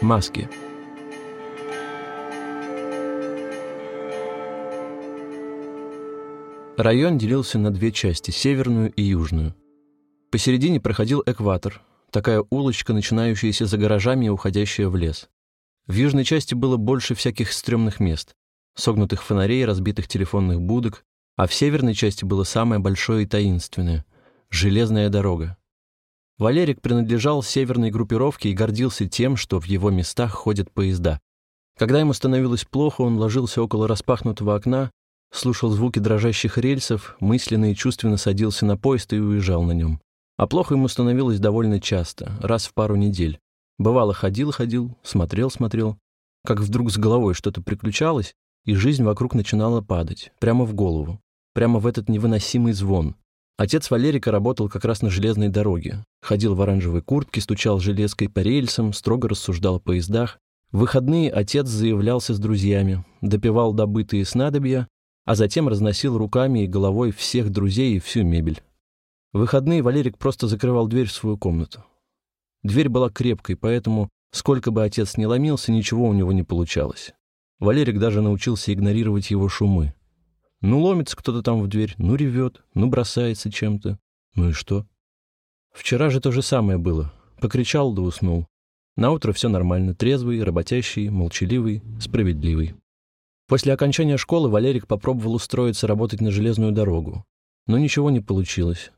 Маски. Район делился на две части, северную и южную. Посередине проходил экватор, такая улочка, начинающаяся за гаражами и уходящая в лес. В южной части было больше всяких стрёмных мест, согнутых фонарей, разбитых телефонных будок, а в северной части было самое большое и таинственное — железная дорога. Валерик принадлежал северной группировке и гордился тем, что в его местах ходят поезда. Когда ему становилось плохо, он ложился около распахнутого окна, слушал звуки дрожащих рельсов, мысленно и чувственно садился на поезд и уезжал на нем. А плохо ему становилось довольно часто, раз в пару недель. Бывало, ходил-ходил, смотрел-смотрел, как вдруг с головой что-то приключалось, и жизнь вокруг начинала падать, прямо в голову, прямо в этот невыносимый звон. Отец Валерика работал как раз на железной дороге. Ходил в оранжевой куртке, стучал железкой по рельсам, строго рассуждал о поездах. В выходные отец заявлялся с друзьями, допивал добытые снадобья, а затем разносил руками и головой всех друзей и всю мебель. В выходные Валерик просто закрывал дверь в свою комнату. Дверь была крепкой, поэтому, сколько бы отец ни ломился, ничего у него не получалось. Валерик даже научился игнорировать его шумы. Ну, ломится кто-то там в дверь, ну, ревет, ну, бросается чем-то. Ну и что? Вчера же то же самое было. Покричал да уснул. Наутро все нормально, трезвый, работящий, молчаливый, справедливый. После окончания школы Валерик попробовал устроиться работать на железную дорогу. Но ничего не получилось.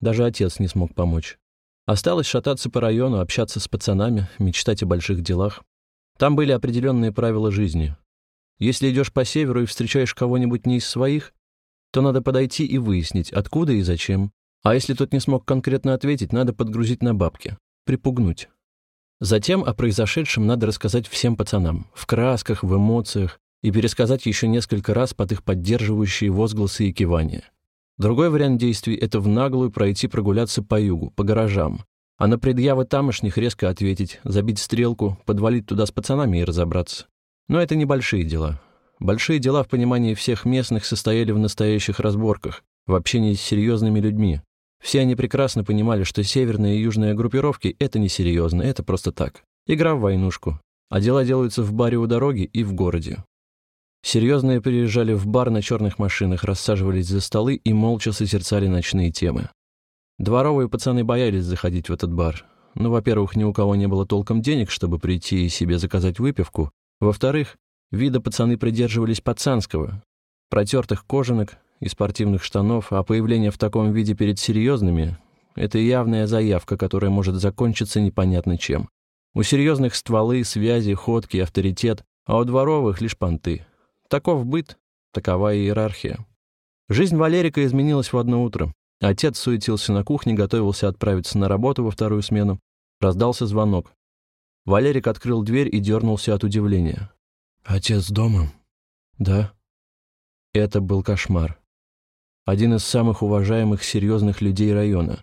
Даже отец не смог помочь. Осталось шататься по району, общаться с пацанами, мечтать о больших делах. Там были определенные правила жизни. Если идешь по северу и встречаешь кого-нибудь не из своих, то надо подойти и выяснить, откуда и зачем. А если тот не смог конкретно ответить, надо подгрузить на бабки, припугнуть. Затем о произошедшем надо рассказать всем пацанам, в красках, в эмоциях, и пересказать еще несколько раз под их поддерживающие возгласы и кивания. Другой вариант действий — это в наглую пройти прогуляться по югу, по гаражам, а на предъявы тамошних резко ответить, забить стрелку, подвалить туда с пацанами и разобраться. Но это небольшие дела. Большие дела в понимании всех местных состояли в настоящих разборках, в общении с серьезными людьми. Все они прекрасно понимали, что северная и южная группировки — это несерьезно, это просто так. Игра в войнушку. А дела делаются в баре у дороги и в городе. Серьезные приезжали в бар на черных машинах, рассаживались за столы и молча созерцали ночные темы. Дворовые пацаны боялись заходить в этот бар. Ну, во-первых, ни у кого не было толком денег, чтобы прийти и себе заказать выпивку. Во-вторых, вида пацаны придерживались пацанского. Протертых кожанок и спортивных штанов, а появление в таком виде перед серьезными — это явная заявка, которая может закончиться непонятно чем. У серьезных стволы, связи, ходки, авторитет, а у дворовых лишь понты. Таков быт, такова иерархия. Жизнь Валерика изменилась в одно утро. Отец суетился на кухне, готовился отправиться на работу во вторую смену. Раздался звонок. Валерик открыл дверь и дернулся от удивления. «Отец дома?» «Да». Это был кошмар. Один из самых уважаемых серьезных людей района.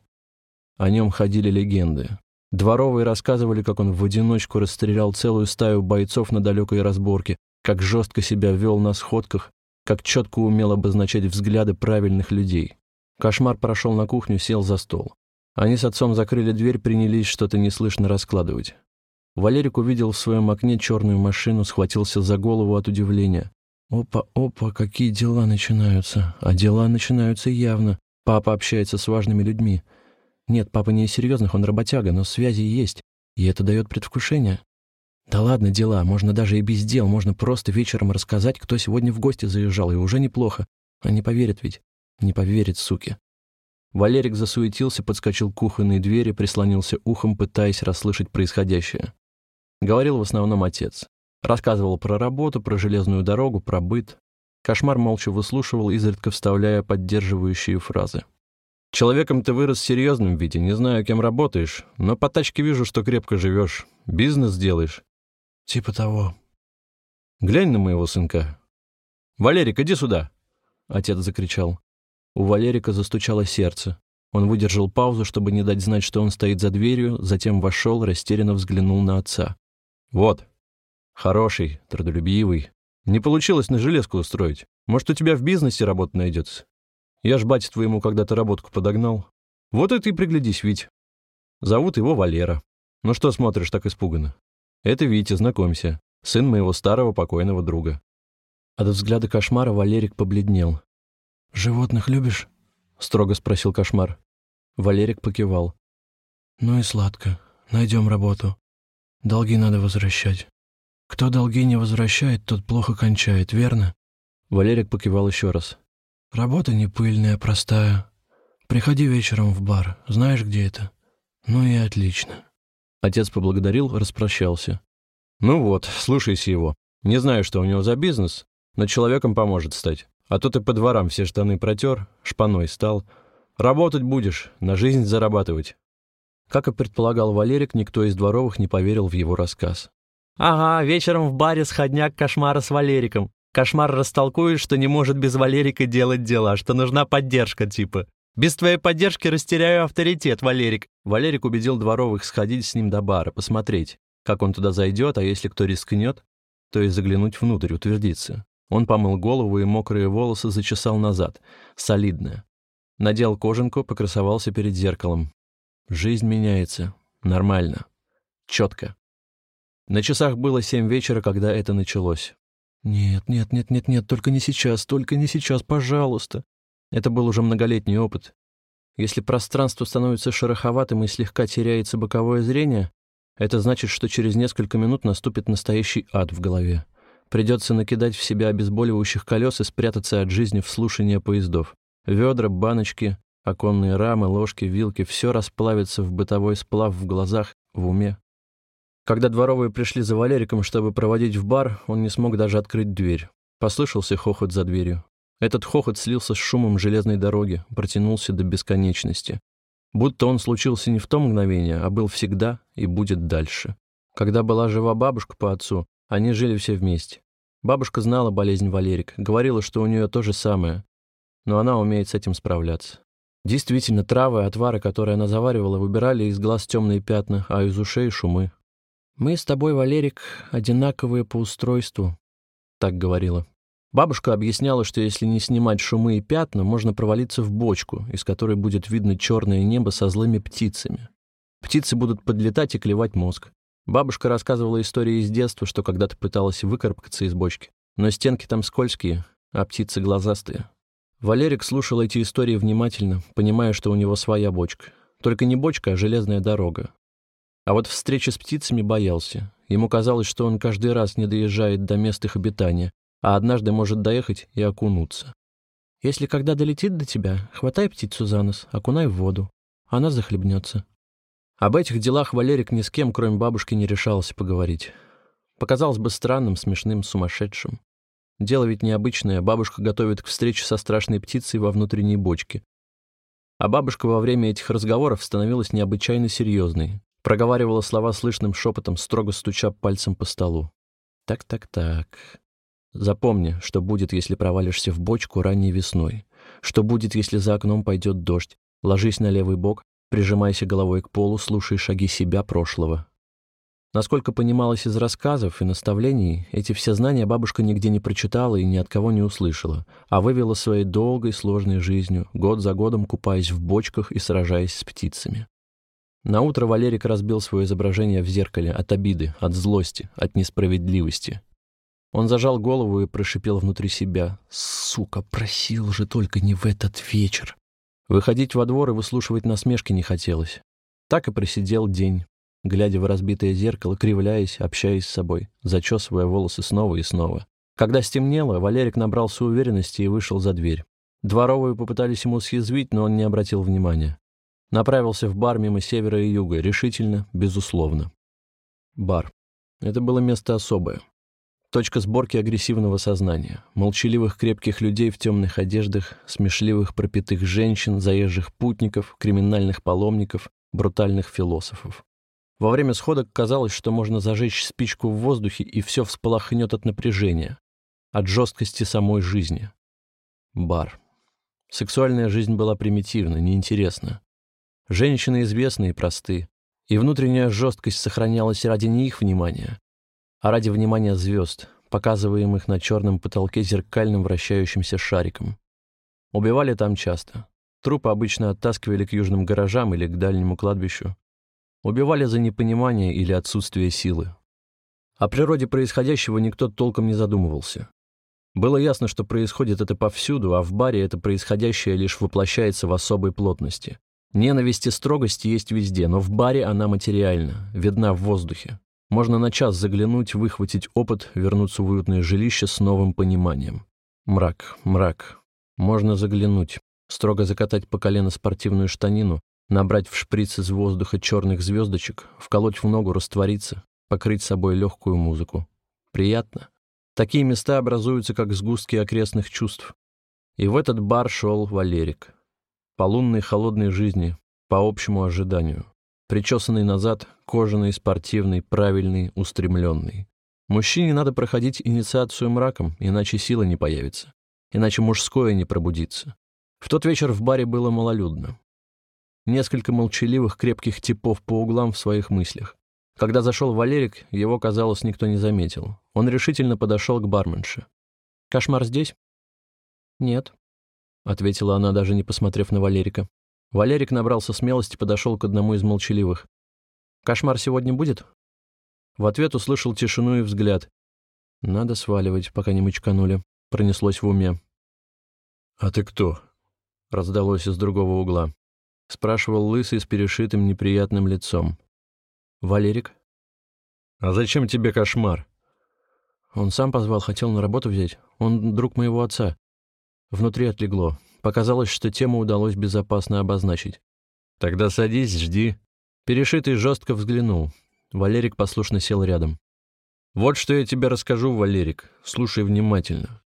О нем ходили легенды. Дворовые рассказывали, как он в одиночку расстрелял целую стаю бойцов на далекой разборке, как жестко себя вел на сходках, как четко умел обозначать взгляды правильных людей. Кошмар прошел на кухню, сел за стол. Они с отцом закрыли дверь, принялись что-то неслышно раскладывать. Валерик увидел в своем окне черную машину, схватился за голову от удивления. «Опа, опа, какие дела начинаются!» А дела начинаются явно. Папа общается с важными людьми. Нет, папа не из серьезных, он работяга, но связи есть, и это дает предвкушение. Да ладно дела, можно даже и без дел, можно просто вечером рассказать, кто сегодня в гости заезжал, и уже неплохо. А не поверят ведь. Не поверят, суки. Валерик засуетился, подскочил к кухонной двери, прислонился ухом, пытаясь расслышать происходящее. Говорил в основном отец. Рассказывал про работу, про железную дорогу, про быт. Кошмар молча выслушивал, изредка вставляя поддерживающие фразы. «Человеком ты вырос в серьезном виде, не знаю, кем работаешь, но по тачке вижу, что крепко живешь. Бизнес делаешь. «Типа того». «Глянь на моего сынка». «Валерик, иди сюда!» Отец закричал. У Валерика застучало сердце. Он выдержал паузу, чтобы не дать знать, что он стоит за дверью, затем вошел, растерянно взглянул на отца. «Вот. Хороший, трудолюбивый. Не получилось на железку устроить. Может, у тебя в бизнесе работа найдется? Я ж бате твоему когда-то работку подогнал. Вот и ты приглядись, Вить. Зовут его Валера. Ну что смотришь так испуганно? Это Витя, знакомься, сын моего старого покойного друга». От взгляда кошмара Валерик побледнел. «Животных любишь?» — строго спросил кошмар. Валерик покивал. «Ну и сладко. Найдем работу. Долги надо возвращать. Кто долги не возвращает, тот плохо кончает, верно?» Валерик покивал еще раз. «Работа не пыльная, простая. Приходи вечером в бар. Знаешь, где это? Ну и отлично». Отец поблагодарил, распрощался. «Ну вот, слушайся его. Не знаю, что у него за бизнес, но человеком поможет стать. А то ты по дворам все штаны протер, шпаной стал. Работать будешь, на жизнь зарабатывать». Как и предполагал Валерик, никто из дворовых не поверил в его рассказ. «Ага, вечером в баре сходняк кошмара с Валериком. Кошмар растолкует, что не может без Валерика делать дела, что нужна поддержка типа. Без твоей поддержки растеряю авторитет, Валерик». Валерик убедил дворовых сходить с ним до бара, посмотреть, как он туда зайдет, а если кто рискнет, то и заглянуть внутрь, утвердиться. Он помыл голову и мокрые волосы зачесал назад. Солидно. Надел кожанку, покрасовался перед зеркалом. Жизнь меняется. Нормально. Четко. На часах было семь вечера, когда это началось. «Нет, нет, нет, нет, нет, только не сейчас, только не сейчас, пожалуйста». Это был уже многолетний опыт. Если пространство становится шероховатым и слегка теряется боковое зрение, это значит, что через несколько минут наступит настоящий ад в голове. Придется накидать в себя обезболивающих колес и спрятаться от жизни в слушание поездов. Ведра, баночки, оконные рамы, ложки, вилки — все расплавится в бытовой сплав в глазах, в уме. Когда дворовые пришли за Валериком, чтобы проводить в бар, он не смог даже открыть дверь. Послышался хохот за дверью. Этот хохот слился с шумом железной дороги, протянулся до бесконечности. Будто он случился не в то мгновение, а был всегда и будет дальше. Когда была жива бабушка по отцу, они жили все вместе. Бабушка знала болезнь Валерик, говорила, что у нее то же самое, но она умеет с этим справляться. Действительно, травы, отвары, которые она заваривала, выбирали из глаз темные пятна, а из ушей — шумы. «Мы с тобой, Валерик, одинаковые по устройству», — так говорила. Бабушка объясняла, что если не снимать шумы и пятна, можно провалиться в бочку, из которой будет видно черное небо со злыми птицами. Птицы будут подлетать и клевать мозг. Бабушка рассказывала истории из детства, что когда-то пыталась выкарабкаться из бочки. Но стенки там скользкие, а птицы глазастые. Валерик слушал эти истории внимательно, понимая, что у него своя бочка. Только не бочка, а железная дорога. А вот встречи с птицами боялся. Ему казалось, что он каждый раз не доезжает до мест их обитания, а однажды может доехать и окунуться. Если когда долетит до тебя, хватай птицу за нос, окунай в воду. Она захлебнется. Об этих делах Валерик ни с кем, кроме бабушки, не решался поговорить. Показалось бы странным, смешным, сумасшедшим. Дело ведь необычное. Бабушка готовит к встрече со страшной птицей во внутренней бочке. А бабушка во время этих разговоров становилась необычайно серьезной. Проговаривала слова слышным шепотом, строго стуча пальцем по столу. «Так-так-так. Запомни, что будет, если провалишься в бочку ранней весной. Что будет, если за окном пойдет дождь. Ложись на левый бок, прижимайся головой к полу, слушай шаги себя прошлого. Насколько понималось из рассказов и наставлений, эти все знания бабушка нигде не прочитала и ни от кого не услышала, а вывела своей долгой сложной жизнью, год за годом купаясь в бочках и сражаясь с птицами. На утро Валерик разбил свое изображение в зеркале от обиды, от злости, от несправедливости. Он зажал голову и прошипел внутри себя. «Сука, просил же только не в этот вечер!» Выходить во двор и выслушивать насмешки не хотелось. Так и просидел день, глядя в разбитое зеркало, кривляясь, общаясь с собой, зачесывая волосы снова и снова. Когда стемнело, Валерик набрался уверенности и вышел за дверь. Дворовые попытались ему съязвить, но он не обратил внимания. Направился в бар мимо севера и юга, решительно, безусловно. Бар. Это было место особое. Точка сборки агрессивного сознания, молчаливых крепких людей в темных одеждах, смешливых пропитых женщин, заезжих путников, криминальных паломников, брутальных философов. Во время сходок казалось, что можно зажечь спичку в воздухе, и все всполохнет от напряжения, от жесткости самой жизни. Бар. Сексуальная жизнь была примитивна, неинтересна. Женщины известны и просты, и внутренняя жесткость сохранялась ради не их внимания, а ради внимания звезд, показываемых на черном потолке зеркальным вращающимся шариком. Убивали там часто. Трупы обычно оттаскивали к южным гаражам или к дальнему кладбищу. Убивали за непонимание или отсутствие силы. О природе происходящего никто толком не задумывался. Было ясно, что происходит это повсюду, а в баре это происходящее лишь воплощается в особой плотности. Ненависть и строгость есть везде, но в баре она материальна, видна в воздухе. Можно на час заглянуть, выхватить опыт, вернуться в уютное жилище с новым пониманием. Мрак, мрак. Можно заглянуть, строго закатать по колено спортивную штанину, набрать в шприц из воздуха черных звездочек, вколоть в ногу, раствориться, покрыть собой легкую музыку. Приятно. Такие места образуются, как сгустки окрестных чувств. И в этот бар шел Валерик. По лунной холодной жизни, по общему ожиданию. Причесанный назад, кожаный, спортивный, правильный, устремленный. Мужчине надо проходить инициацию мраком, иначе сила не появится. Иначе мужское не пробудится. В тот вечер в баре было малолюдно. Несколько молчаливых, крепких типов по углам в своих мыслях. Когда зашел Валерик, его, казалось, никто не заметил. Он решительно подошел к барменше. «Кошмар здесь?» «Нет», — ответила она, даже не посмотрев на Валерика. Валерик набрался смелости, подошел к одному из молчаливых. «Кошмар сегодня будет?» В ответ услышал тишину и взгляд. «Надо сваливать, пока не мычканули», — пронеслось в уме. «А ты кто?» — раздалось из другого угла. Спрашивал лысый с перешитым неприятным лицом. «Валерик?» «А зачем тебе кошмар?» Он сам позвал, хотел на работу взять. Он друг моего отца. Внутри отлегло. Показалось, что тему удалось безопасно обозначить. «Тогда садись, жди». Перешитый жестко взглянул. Валерик послушно сел рядом. «Вот что я тебе расскажу, Валерик. Слушай внимательно.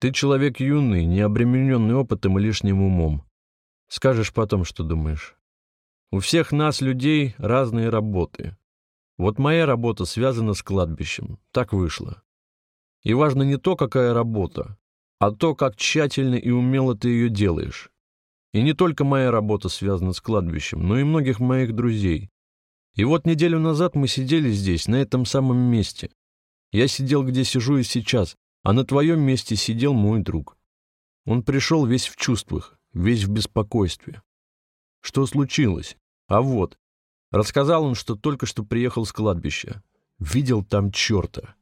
Ты человек юный, не обремененный опытом и лишним умом. Скажешь потом, что думаешь. У всех нас, людей, разные работы. Вот моя работа связана с кладбищем. Так вышло. И важно не то, какая работа, а то, как тщательно и умело ты ее делаешь. И не только моя работа связана с кладбищем, но и многих моих друзей. И вот неделю назад мы сидели здесь, на этом самом месте. Я сидел, где сижу и сейчас, а на твоем месте сидел мой друг. Он пришел весь в чувствах, весь в беспокойстве. Что случилось? А вот. Рассказал он, что только что приехал с кладбища. Видел там черта.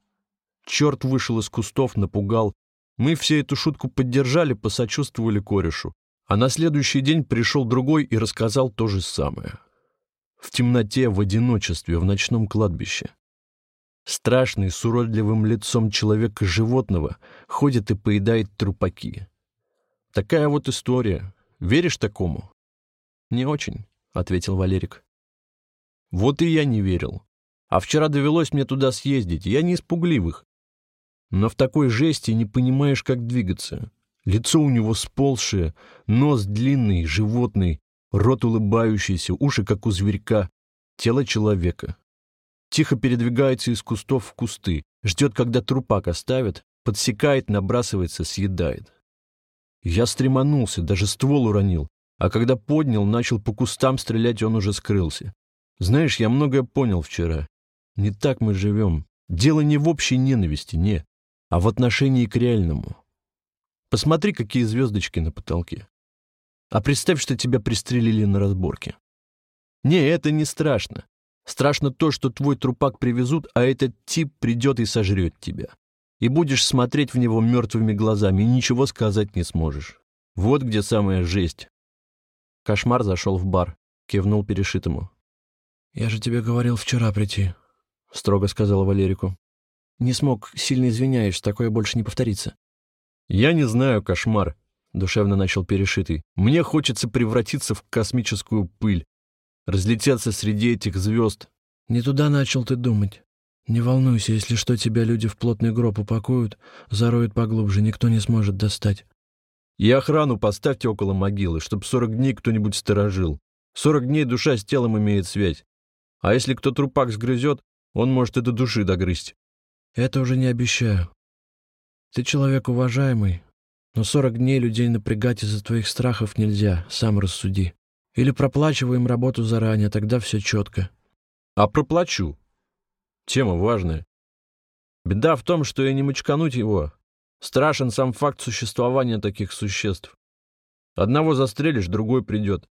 Черт вышел из кустов, напугал. Мы все эту шутку поддержали, посочувствовали корешу. А на следующий день пришел другой и рассказал то же самое в темноте, в одиночестве, в ночном кладбище. Страшный, с уродливым лицом человека-животного ходит и поедает трупаки. Такая вот история. Веришь такому? Не очень, — ответил Валерик. Вот и я не верил. А вчера довелось мне туда съездить. Я не испугливых. Но в такой жести не понимаешь, как двигаться. Лицо у него сползшее, нос длинный, животный, рот улыбающийся, уши, как у зверька, тело человека. Тихо передвигается из кустов в кусты, ждет, когда трупак оставит, подсекает, набрасывается, съедает. Я стреманулся, даже ствол уронил, а когда поднял, начал по кустам стрелять, он уже скрылся. Знаешь, я многое понял вчера. Не так мы живем. Дело не в общей ненависти, не, а в отношении к реальному. Посмотри, какие звездочки на потолке. А представь, что тебя пристрелили на разборке. Не, это не страшно. Страшно то, что твой трупак привезут, а этот тип придет и сожрет тебя. И будешь смотреть в него мертвыми глазами, и ничего сказать не сможешь. Вот где самая жесть. Кошмар зашел в бар, кивнул перешитому. «Я же тебе говорил вчера прийти», — строго сказал Валерику. «Не смог, сильно извиняюсь, такое больше не повторится». «Я не знаю, кошмар», душевно начал перешитый. «Мне хочется превратиться в космическую пыль, разлететься среди этих звезд». «Не туда начал ты думать. Не волнуйся, если что, тебя люди в плотный гроб упакуют, зароют поглубже, никто не сможет достать». «И охрану поставьте около могилы, чтоб сорок дней кто-нибудь сторожил. Сорок дней душа с телом имеет связь. А если кто трупак сгрызет, он может и до души догрызть». «Это уже не обещаю. Ты человек уважаемый, но сорок дней людей напрягать из-за твоих страхов нельзя, сам рассуди. Или проплачиваем работу заранее, тогда все четко. А проплачу. Тема важная. Беда в том, что я не мочкануть его. Страшен сам факт существования таких существ. Одного застрелишь, другой придет.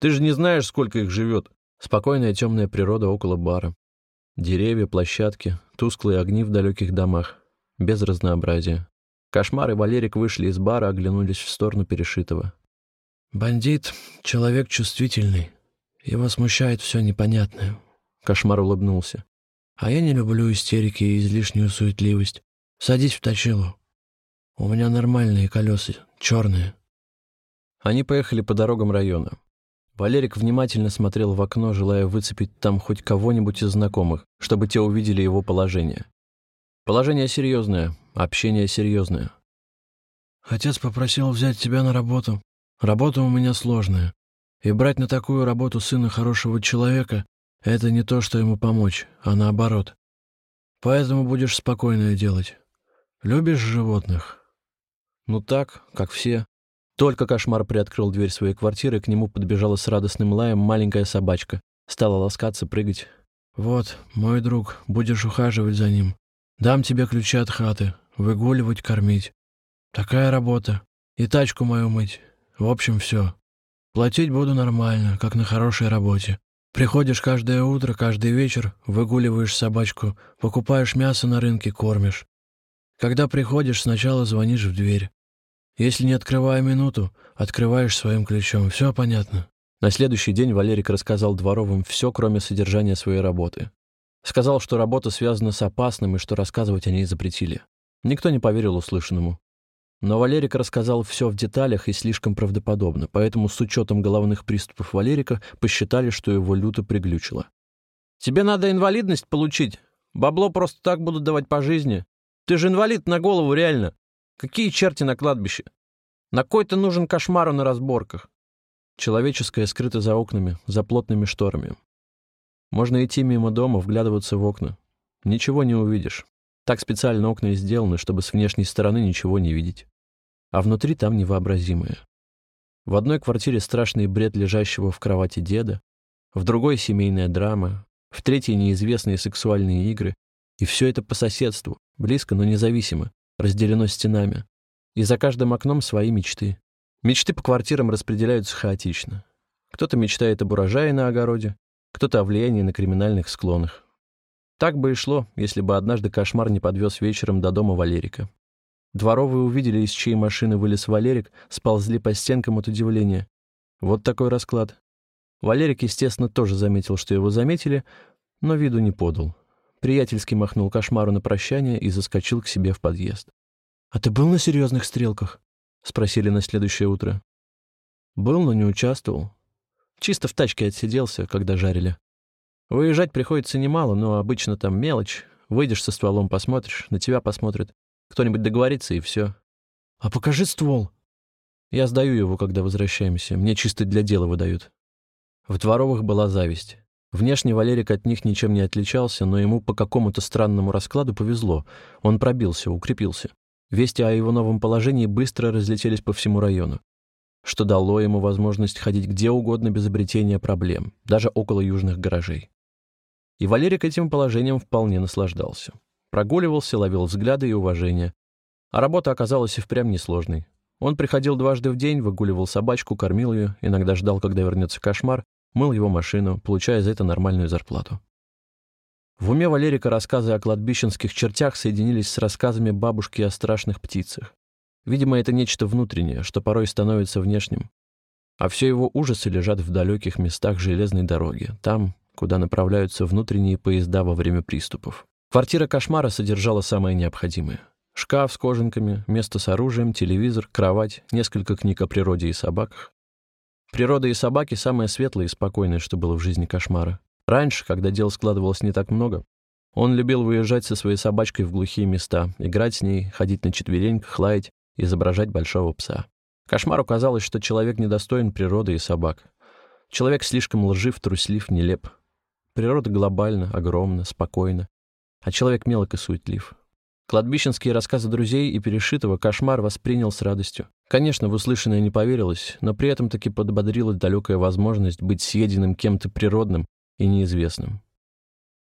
Ты же не знаешь, сколько их живет. Спокойная темная природа около бара. Деревья, площадки, тусклые огни в далеких домах. Без разнообразия. Кошмар и Валерик вышли из бара, оглянулись в сторону Перешитого. «Бандит — человек чувствительный. Его смущает все непонятное». Кошмар улыбнулся. «А я не люблю истерики и излишнюю суетливость. Садись в точилу. У меня нормальные колеса, черные». Они поехали по дорогам района. Валерик внимательно смотрел в окно, желая выцепить там хоть кого-нибудь из знакомых, чтобы те увидели его положение. Положение серьезное, общение серьезное. Отец попросил взять тебя на работу. Работа у меня сложная. И брать на такую работу сына хорошего человека — это не то, что ему помочь, а наоборот. Поэтому будешь спокойное делать. Любишь животных? Ну так, как все. Только кошмар приоткрыл дверь своей квартиры, к нему подбежала с радостным лаем маленькая собачка. Стала ласкаться, прыгать. «Вот, мой друг, будешь ухаживать за ним. Дам тебе ключи от хаты, выгуливать, кормить. Такая работа. И тачку мою мыть. В общем, все. Платить буду нормально, как на хорошей работе. Приходишь каждое утро, каждый вечер, выгуливаешь собачку, покупаешь мясо на рынке, кормишь. Когда приходишь, сначала звонишь в дверь. Если не открывая минуту, открываешь своим ключом. Все понятно?» На следующий день Валерик рассказал Дворовым все, кроме содержания своей работы. Сказал, что работа связана с опасным и что рассказывать о ней запретили. Никто не поверил услышанному. Но Валерик рассказал все в деталях и слишком правдоподобно, поэтому с учетом головных приступов Валерика посчитали, что его люто приглючило. «Тебе надо инвалидность получить. Бабло просто так будут давать по жизни. Ты же инвалид на голову, реально. Какие черти на кладбище? На кой ты нужен кошмару на разборках? Человеческое скрыто за окнами, за плотными шторами. Можно идти мимо дома, вглядываться в окна. Ничего не увидишь. Так специально окна и сделаны, чтобы с внешней стороны ничего не видеть. А внутри там невообразимое. В одной квартире страшный бред лежащего в кровати деда, в другой — семейная драма, в третьей — неизвестные сексуальные игры. И все это по соседству, близко, но независимо, разделено стенами. И за каждым окном свои мечты. Мечты по квартирам распределяются хаотично. Кто-то мечтает об урожае на огороде, кто-то о влиянии на криминальных склонах. Так бы и шло, если бы однажды кошмар не подвез вечером до дома Валерика. Дворовые увидели, из чьей машины вылез Валерик, сползли по стенкам от удивления. Вот такой расклад. Валерик, естественно, тоже заметил, что его заметили, но виду не подал. Приятельски махнул кошмару на прощание и заскочил к себе в подъезд. «А ты был на серьезных стрелках?» — спросили на следующее утро. «Был, но не участвовал. Чисто в тачке отсиделся, когда жарили. Выезжать приходится немало, но обычно там мелочь. Выйдешь со стволом, посмотришь, на тебя посмотрят. Кто-нибудь договорится, и все. «А покажи ствол». Я сдаю его, когда возвращаемся. Мне чисто для дела выдают. В Дворовых была зависть. Внешне Валерик от них ничем не отличался, но ему по какому-то странному раскладу повезло. Он пробился, укрепился. Вести о его новом положении быстро разлетелись по всему району, что дало ему возможность ходить где угодно без обретения проблем, даже около южных гаражей. И Валерик этим положением вполне наслаждался. Прогуливался, ловил взгляды и уважение. А работа оказалась и впрямь несложной. Он приходил дважды в день, выгуливал собачку, кормил ее, иногда ждал, когда вернется кошмар, мыл его машину, получая за это нормальную зарплату. В уме Валерика рассказы о кладбищенских чертях соединились с рассказами бабушки о страшных птицах. Видимо, это нечто внутреннее, что порой становится внешним. А все его ужасы лежат в далеких местах железной дороги, там, куда направляются внутренние поезда во время приступов. Квартира кошмара содержала самое необходимое. Шкаф с кожанками, место с оружием, телевизор, кровать, несколько книг о природе и собаках, Природа и собаки — самое светлое и спокойное, что было в жизни кошмара. Раньше, когда дел складывалось не так много, он любил выезжать со своей собачкой в глухие места, играть с ней, ходить на четвереньках, лаять, изображать большого пса. Кошмару казалось, что человек недостоин природы и собак. Человек слишком лжив, труслив, нелеп. Природа глобальна, огромна, спокойна, а человек мелок и суетлив. Кладбищенские рассказы друзей и Перешитого кошмар воспринял с радостью. Конечно, в услышанное не поверилось, но при этом таки подбодрила далекая возможность быть съеденным кем-то природным и неизвестным.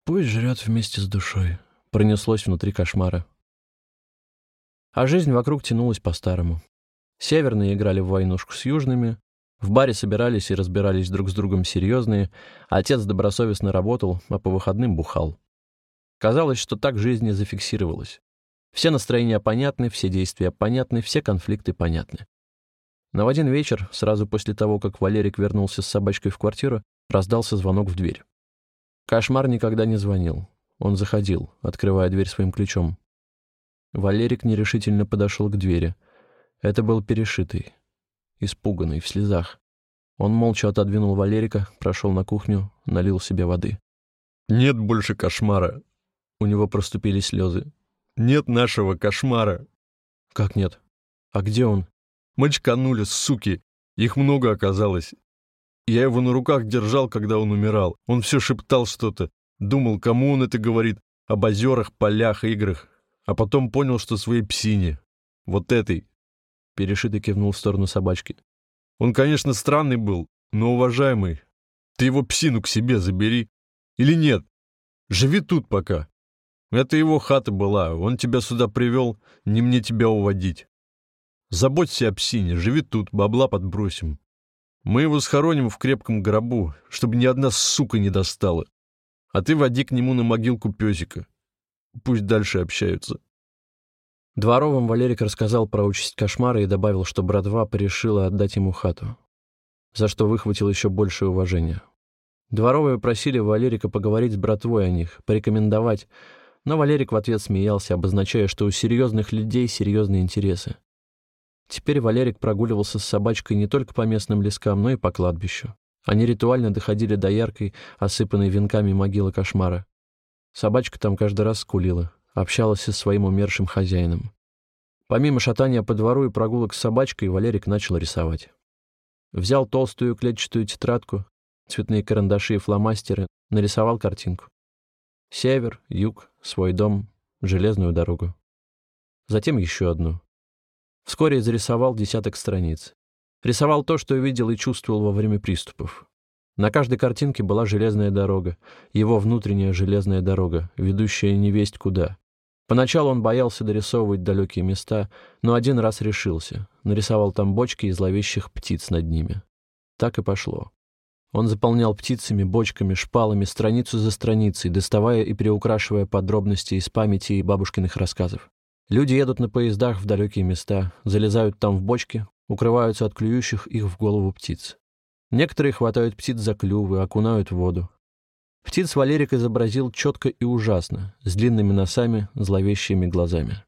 «Пусть жрет вместе с душой», — пронеслось внутри кошмара. А жизнь вокруг тянулась по-старому. Северные играли в войнушку с южными, в баре собирались и разбирались друг с другом серьезные, отец добросовестно работал, а по выходным бухал. Казалось, что так жизнь и зафиксировалась. Все настроения понятны, все действия понятны, все конфликты понятны. Но в один вечер, сразу после того, как Валерик вернулся с собачкой в квартиру, раздался звонок в дверь. Кошмар никогда не звонил. Он заходил, открывая дверь своим ключом. Валерик нерешительно подошел к двери. Это был перешитый, испуганный, в слезах. Он молча отодвинул Валерика, прошел на кухню, налил себе воды. «Нет больше кошмара!» У него проступили слезы. «Нет нашего кошмара!» «Как нет? А где он?» «Мочканули, суки! Их много оказалось. Я его на руках держал, когда он умирал. Он все шептал что-то. Думал, кому он это говорит. Об озерах, полях, играх. А потом понял, что своей псине. Вот этой. Перешитый кивнул в сторону собачки. Он, конечно, странный был, но уважаемый. Ты его псину к себе забери. Или нет? Живи тут пока. Это его хата была. Он тебя сюда привел, не мне тебя уводить. Заботься о псине, живи тут, бабла подбросим. Мы его схороним в крепком гробу, чтобы ни одна сука не достала. А ты води к нему на могилку песика. Пусть дальше общаются. Дворовым Валерик рассказал про участь кошмара и добавил, что братва порешила отдать ему хату, за что выхватил еще большее уважение. Дворовые просили Валерика поговорить с братвой о них, порекомендовать, но Валерик в ответ смеялся, обозначая, что у серьезных людей серьезные интересы. Теперь Валерик прогуливался с собачкой не только по местным лескам, но и по кладбищу. Они ритуально доходили до яркой, осыпанной венками могилы кошмара. Собачка там каждый раз скулила, общалась со своим умершим хозяином. Помимо шатания по двору и прогулок с собачкой, Валерик начал рисовать. Взял толстую клетчатую тетрадку, цветные карандаши и фломастеры, нарисовал картинку. Север, юг, свой дом, железную дорогу. Затем еще одну. Вскоре зарисовал десяток страниц. Рисовал то, что видел и чувствовал во время приступов. На каждой картинке была железная дорога, его внутренняя железная дорога, ведущая невесть куда. Поначалу он боялся дорисовывать далекие места, но один раз решился. Нарисовал там бочки и зловещих птиц над ними. Так и пошло. Он заполнял птицами, бочками, шпалами, страницу за страницей, доставая и переукрашивая подробности из памяти и бабушкиных рассказов. Люди едут на поездах в далекие места, залезают там в бочки, укрываются от клюющих их в голову птиц. Некоторые хватают птиц за клювы, окунают в воду. Птиц Валерик изобразил четко и ужасно, с длинными носами, зловещими глазами.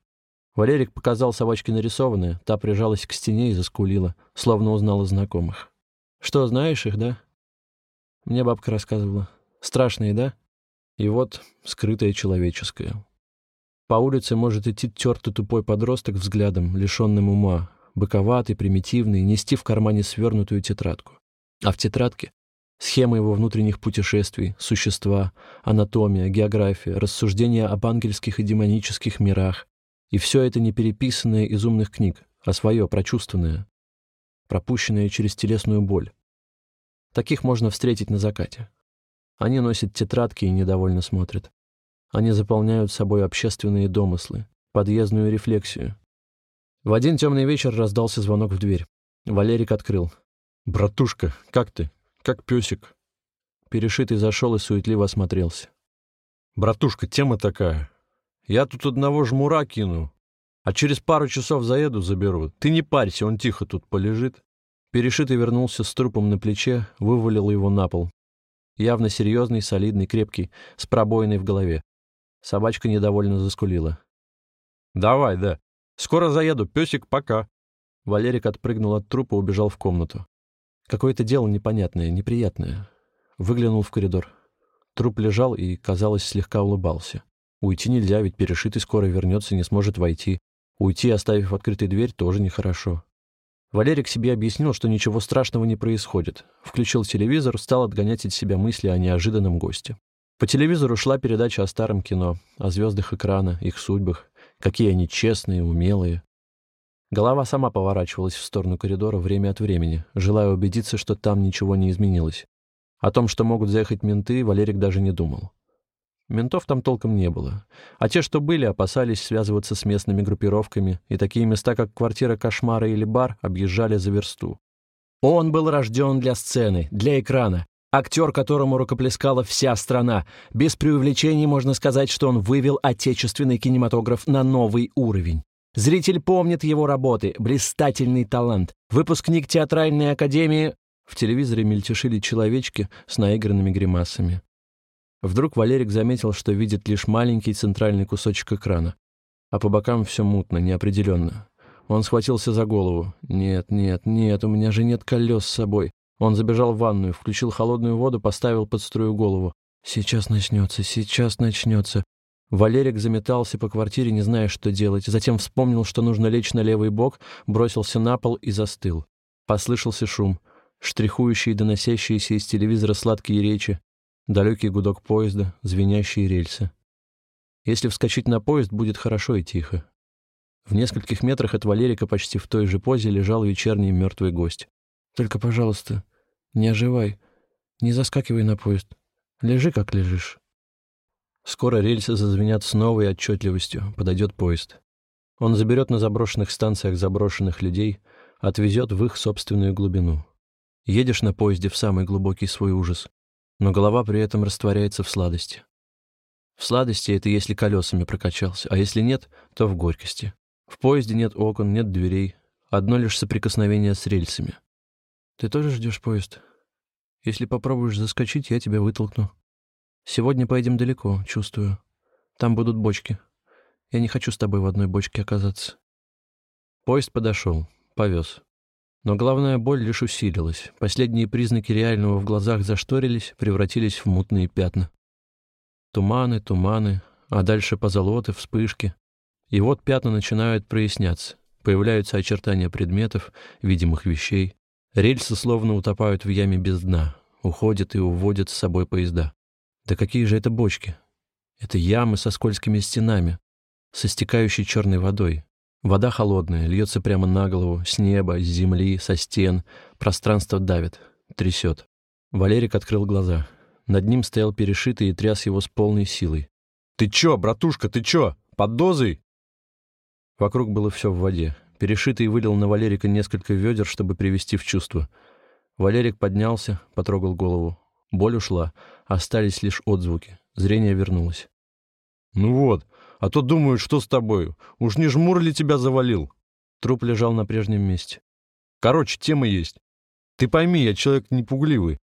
Валерик показал собачке нарисованное, та прижалась к стене и заскулила, словно узнала знакомых. «Что, знаешь их, да?» Мне бабка рассказывала. «Страшные, да?» И вот скрытое человеческое. По улице может идти тертый тупой подросток взглядом, лишенным ума, быковатый, примитивный, нести в кармане свернутую тетрадку. А в тетрадке — схема его внутренних путешествий, существа, анатомия, география, рассуждения об ангельских и демонических мирах. И все это не переписанное из умных книг, а свое, прочувственное, пропущенное через телесную боль. Таких можно встретить на закате. Они носят тетрадки и недовольно смотрят. Они заполняют собой общественные домыслы, подъездную рефлексию. В один темный вечер раздался звонок в дверь. Валерик открыл. «Братушка, как ты? Как песик?» Перешитый зашел и суетливо осмотрелся. «Братушка, тема такая. Я тут одного жмура кину, а через пару часов заеду, заберу. Ты не парься, он тихо тут полежит». Перешитый вернулся с трупом на плече, вывалил его на пол. Явно серьезный, солидный, крепкий, с пробоиной в голове. Собачка недовольно заскулила. «Давай, да. Скоро заеду. Песик, пока». Валерик отпрыгнул от трупа, убежал в комнату. Какое-то дело непонятное, неприятное. Выглянул в коридор. Труп лежал и, казалось, слегка улыбался. Уйти нельзя, ведь перешитый скоро вернется и не сможет войти. Уйти, оставив открытой дверь, тоже нехорошо. Валерик себе объяснил, что ничего страшного не происходит. Включил телевизор, стал отгонять от себя мысли о неожиданном госте. По телевизору шла передача о старом кино, о звездах экрана, их судьбах, какие они честные, умелые. Голова сама поворачивалась в сторону коридора время от времени, желая убедиться, что там ничего не изменилось. О том, что могут заехать менты, Валерик даже не думал. Ментов там толком не было. А те, что были, опасались связываться с местными группировками, и такие места, как квартира кошмара или бар, объезжали за версту. Он был рожден для сцены, для экрана, Актер, которому рукоплескала вся страна. Без преувеличений можно сказать, что он вывел отечественный кинематограф на новый уровень. Зритель помнит его работы, блистательный талант. Выпускник театральной академии... В телевизоре мельтешили человечки с наигранными гримасами. Вдруг Валерик заметил, что видит лишь маленький центральный кусочек экрана. А по бокам все мутно, неопределенно. Он схватился за голову. «Нет, нет, нет, у меня же нет колес с собой». Он забежал в ванную, включил холодную воду, поставил под струю голову. «Сейчас начнется, сейчас начнется». Валерик заметался по квартире, не зная, что делать. Затем вспомнил, что нужно лечь на левый бок, бросился на пол и застыл. Послышался шум, штрихующие доносящиеся из телевизора сладкие речи, далекий гудок поезда, звенящие рельсы. Если вскочить на поезд, будет хорошо и тихо. В нескольких метрах от Валерика почти в той же позе лежал вечерний мертвый гость. «Только, пожалуйста, не оживай, не заскакивай на поезд. Лежи, как лежишь». Скоро рельсы зазвенят с новой отчетливостью, подойдет поезд. Он заберет на заброшенных станциях заброшенных людей, отвезет в их собственную глубину. Едешь на поезде в самый глубокий свой ужас, но голова при этом растворяется в сладости. В сладости это если колесами прокачался, а если нет, то в горькости. В поезде нет окон, нет дверей, одно лишь соприкосновение с рельсами. Ты тоже ждешь поезд? Если попробуешь заскочить, я тебя вытолкну. Сегодня поедем далеко, чувствую. Там будут бочки. Я не хочу с тобой в одной бочке оказаться. Поезд подошел, повез. Но головная боль лишь усилилась. Последние признаки реального в глазах зашторились, превратились в мутные пятна. Туманы, туманы, а дальше позолоты, вспышки. И вот пятна начинают проясняться. Появляются очертания предметов, видимых вещей. Рельсы словно утопают в яме без дна, уходят и уводят с собой поезда. Да какие же это бочки? Это ямы со скользкими стенами, со стекающей черной водой. Вода холодная, льется прямо на голову, с неба, с земли, со стен. Пространство давит, трясет. Валерик открыл глаза. Над ним стоял перешитый и тряс его с полной силой. «Ты чё, братушка, ты чё? Под дозой?» Вокруг было все в воде. Перешитый вылил на Валерика несколько ведер, чтобы привести в чувство. Валерик поднялся, потрогал голову. Боль ушла, остались лишь отзвуки. Зрение вернулось. «Ну вот, а то думаю, что с тобой? Уж не жмур ли тебя завалил?» Труп лежал на прежнем месте. «Короче, тема есть. Ты пойми, я человек непугливый.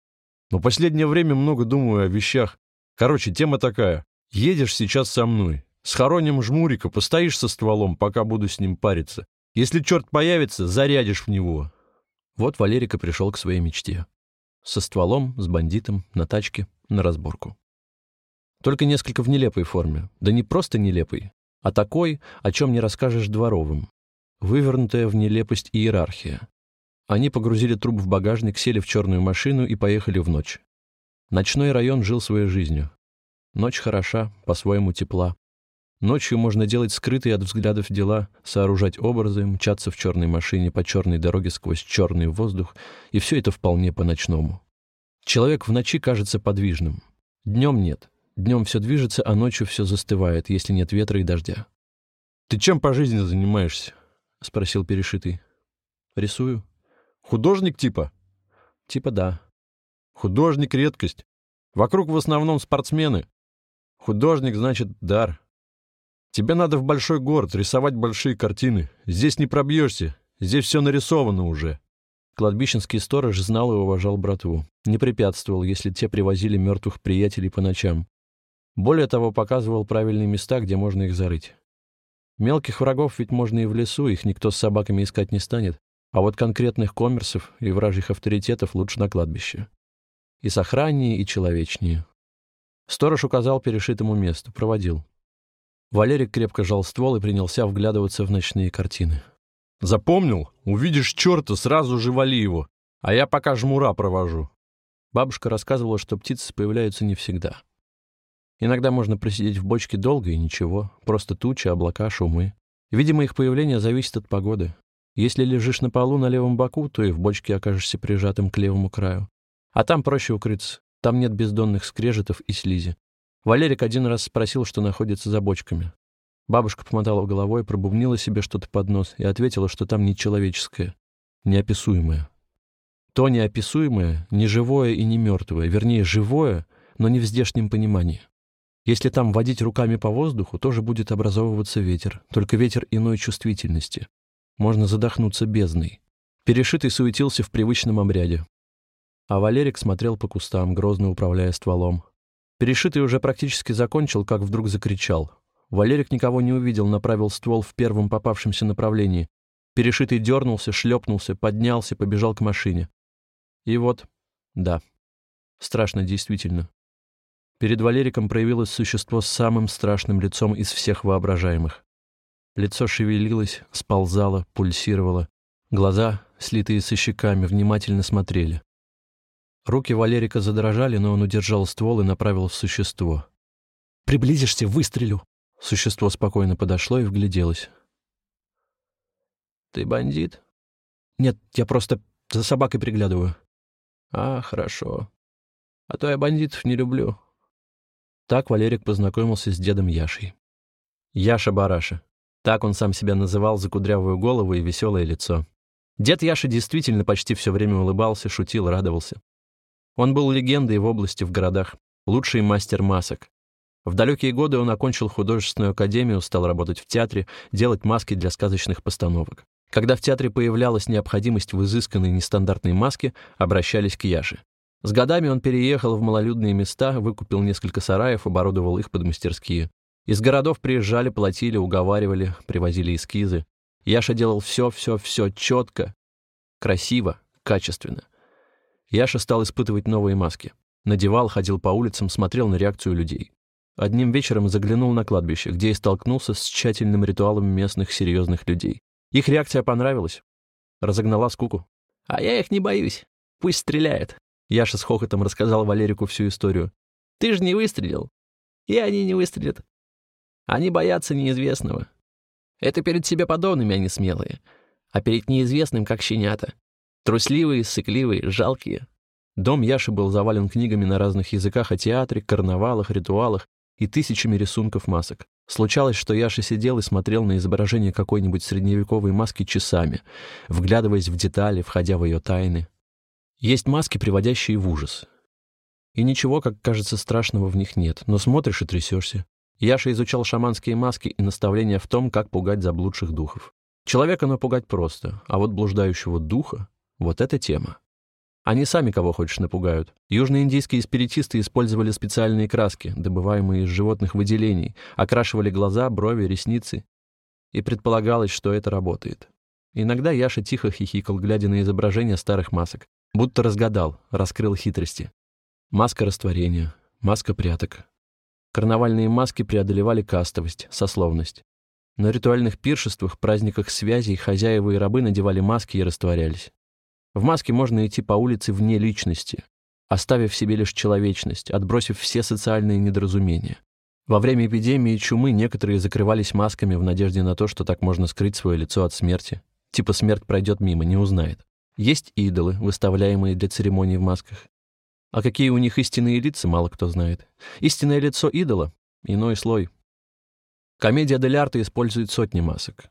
Но последнее время много думаю о вещах. Короче, тема такая. Едешь сейчас со мной. Схороним жмурика, постоишь со стволом, пока буду с ним париться. Если черт появится, зарядишь в него. Вот Валерика пришел к своей мечте. Со стволом, с бандитом, на тачке, на разборку. Только несколько в нелепой форме. Да не просто нелепой, а такой, о чем не расскажешь дворовым. Вывернутая в нелепость иерархия. Они погрузили труп в багажник, сели в черную машину и поехали в ночь. Ночной район жил своей жизнью. Ночь хороша, по-своему тепла. Ночью можно делать скрытые от взглядов дела, сооружать образы, мчаться в черной машине по черной дороге сквозь черный воздух, и все это вполне по-ночному. Человек в ночи кажется подвижным. Днем нет. Днем все движется, а ночью все застывает, если нет ветра и дождя. «Ты чем по жизни занимаешься?» — спросил Перешитый. «Рисую». «Художник типа?» «Типа да». «Художник — редкость. Вокруг в основном спортсмены. Художник — значит дар. Тебе надо в большой город рисовать большие картины. Здесь не пробьешься. Здесь все нарисовано уже». Кладбищенский сторож знал и уважал братву. Не препятствовал, если те привозили мертвых приятелей по ночам. Более того, показывал правильные места, где можно их зарыть. Мелких врагов ведь можно и в лесу, их никто с собаками искать не станет. А вот конкретных коммерсов и вражьих авторитетов лучше на кладбище. И сохраннее, и человечнее. Сторож указал перешитому месту, проводил. Валерик крепко жал ствол и принялся вглядываться в ночные картины. «Запомнил? Увидишь черта, сразу же вали его, а я пока жмура провожу». Бабушка рассказывала, что птицы появляются не всегда. Иногда можно просидеть в бочке долго и ничего, просто тучи, облака, шумы. Видимо, их появление зависит от погоды. Если лежишь на полу на левом боку, то и в бочке окажешься прижатым к левому краю. А там проще укрыться, там нет бездонных скрежетов и слизи. Валерик один раз спросил, что находится за бочками. Бабушка помотала головой, пробубнила себе что-то под нос и ответила, что там нечеловеческое, неописуемое. То неописуемое, не живое и не мертвое, вернее, живое, но не в здешнем понимании. Если там водить руками по воздуху, тоже будет образовываться ветер, только ветер иной чувствительности. Можно задохнуться бездной. Перешитый суетился в привычном обряде. А Валерик смотрел по кустам, грозно управляя стволом. Перешитый уже практически закончил, как вдруг закричал. Валерик никого не увидел, направил ствол в первом попавшемся направлении. Перешитый дернулся, шлепнулся, поднялся, побежал к машине. И вот, да, страшно действительно. Перед Валериком проявилось существо с самым страшным лицом из всех воображаемых. Лицо шевелилось, сползало, пульсировало. Глаза, слитые со щеками, внимательно смотрели. Руки Валерика задрожали, но он удержал ствол и направил в существо. «Приблизишься, выстрелю!» Существо спокойно подошло и вгляделось. «Ты бандит?» «Нет, я просто за собакой приглядываю». «А, хорошо. А то я бандитов не люблю». Так Валерик познакомился с дедом Яшей. Яша Бараша. Так он сам себя называл за кудрявую голову и веселое лицо. Дед Яша действительно почти все время улыбался, шутил, радовался. Он был легендой в области, в городах, лучший мастер масок. В далекие годы он окончил художественную академию, стал работать в театре, делать маски для сказочных постановок. Когда в театре появлялась необходимость в изысканной нестандартной маске, обращались к Яше. С годами он переехал в малолюдные места, выкупил несколько сараев, оборудовал их под мастерские. Из городов приезжали, платили, уговаривали, привозили эскизы. Яша делал все, все, все четко, красиво, качественно. Яша стал испытывать новые маски. Надевал, ходил по улицам, смотрел на реакцию людей. Одним вечером заглянул на кладбище, где и столкнулся с тщательным ритуалом местных серьезных людей. Их реакция понравилась. Разогнала скуку. «А я их не боюсь. Пусть стреляет». Яша с хохотом рассказал Валерику всю историю. «Ты же не выстрелил. И они не выстрелят. Они боятся неизвестного. Это перед себе подобными они смелые, а перед неизвестным как щенята. Трусливые, сыкливые, жалкие. Дом Яши был завален книгами на разных языках о театре, карнавалах, ритуалах и тысячами рисунков масок. Случалось, что Яша сидел и смотрел на изображение какой-нибудь средневековой маски часами, вглядываясь в детали, входя в ее тайны. Есть маски, приводящие в ужас. И ничего, как кажется, страшного в них нет, но смотришь и трясешься. Яша изучал шаманские маски и наставления в том, как пугать заблудших духов. Человека напугать просто, а вот блуждающего духа — вот эта тема. Они сами кого хочешь напугают. Южные индийские спиритисты использовали специальные краски, добываемые из животных выделений, окрашивали глаза, брови, ресницы. И предполагалось, что это работает. Иногда Яша тихо хихикал, глядя на изображения старых масок. Будто разгадал, раскрыл хитрости. Маска растворения, маска пряток, Карнавальные маски преодолевали кастовость, сословность. На ритуальных пиршествах, праздниках связей хозяева и рабы надевали маски и растворялись. В маске можно идти по улице вне личности, оставив себе лишь человечность, отбросив все социальные недоразумения. Во время эпидемии чумы некоторые закрывались масками в надежде на то, что так можно скрыть свое лицо от смерти. Типа смерть пройдет мимо, не узнает. Есть идолы, выставляемые для церемоний в масках. А какие у них истинные лица, мало кто знает. Истинное лицо идола — иной слой. Комедия дель арте использует сотни масок.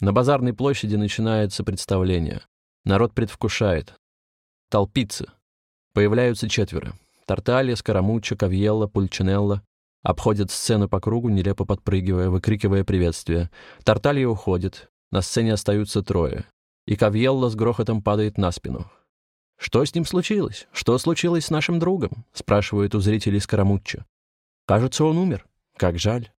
На базарной площади начинается представление. Народ предвкушает. Толпится. Появляются четверо. Тарталья, Скоромуччо, Кавьелла, Пульчинелла. Обходят сцену по кругу, нелепо подпрыгивая, выкрикивая приветствия. Тарталья уходит. На сцене остаются трое. И Кавьелла с грохотом падает на спину. «Что с ним случилось? Что случилось с нашим другом?» — спрашивают у зрителей Скоромуччо. «Кажется, он умер. Как жаль».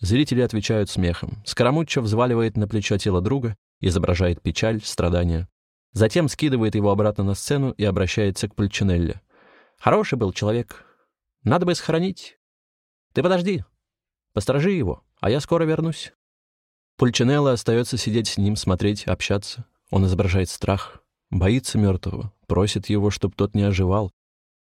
Зрители отвечают смехом. Скоромуччо взваливает на плечо тело друга, изображает печаль, страдания. Затем скидывает его обратно на сцену и обращается к Пульчинелле. «Хороший был человек. Надо бы сохранить. Ты подожди. Посторожи его, а я скоро вернусь». Пульчинелло остается сидеть с ним, смотреть, общаться. Он изображает страх, боится мертвого, просит его, чтобы тот не оживал,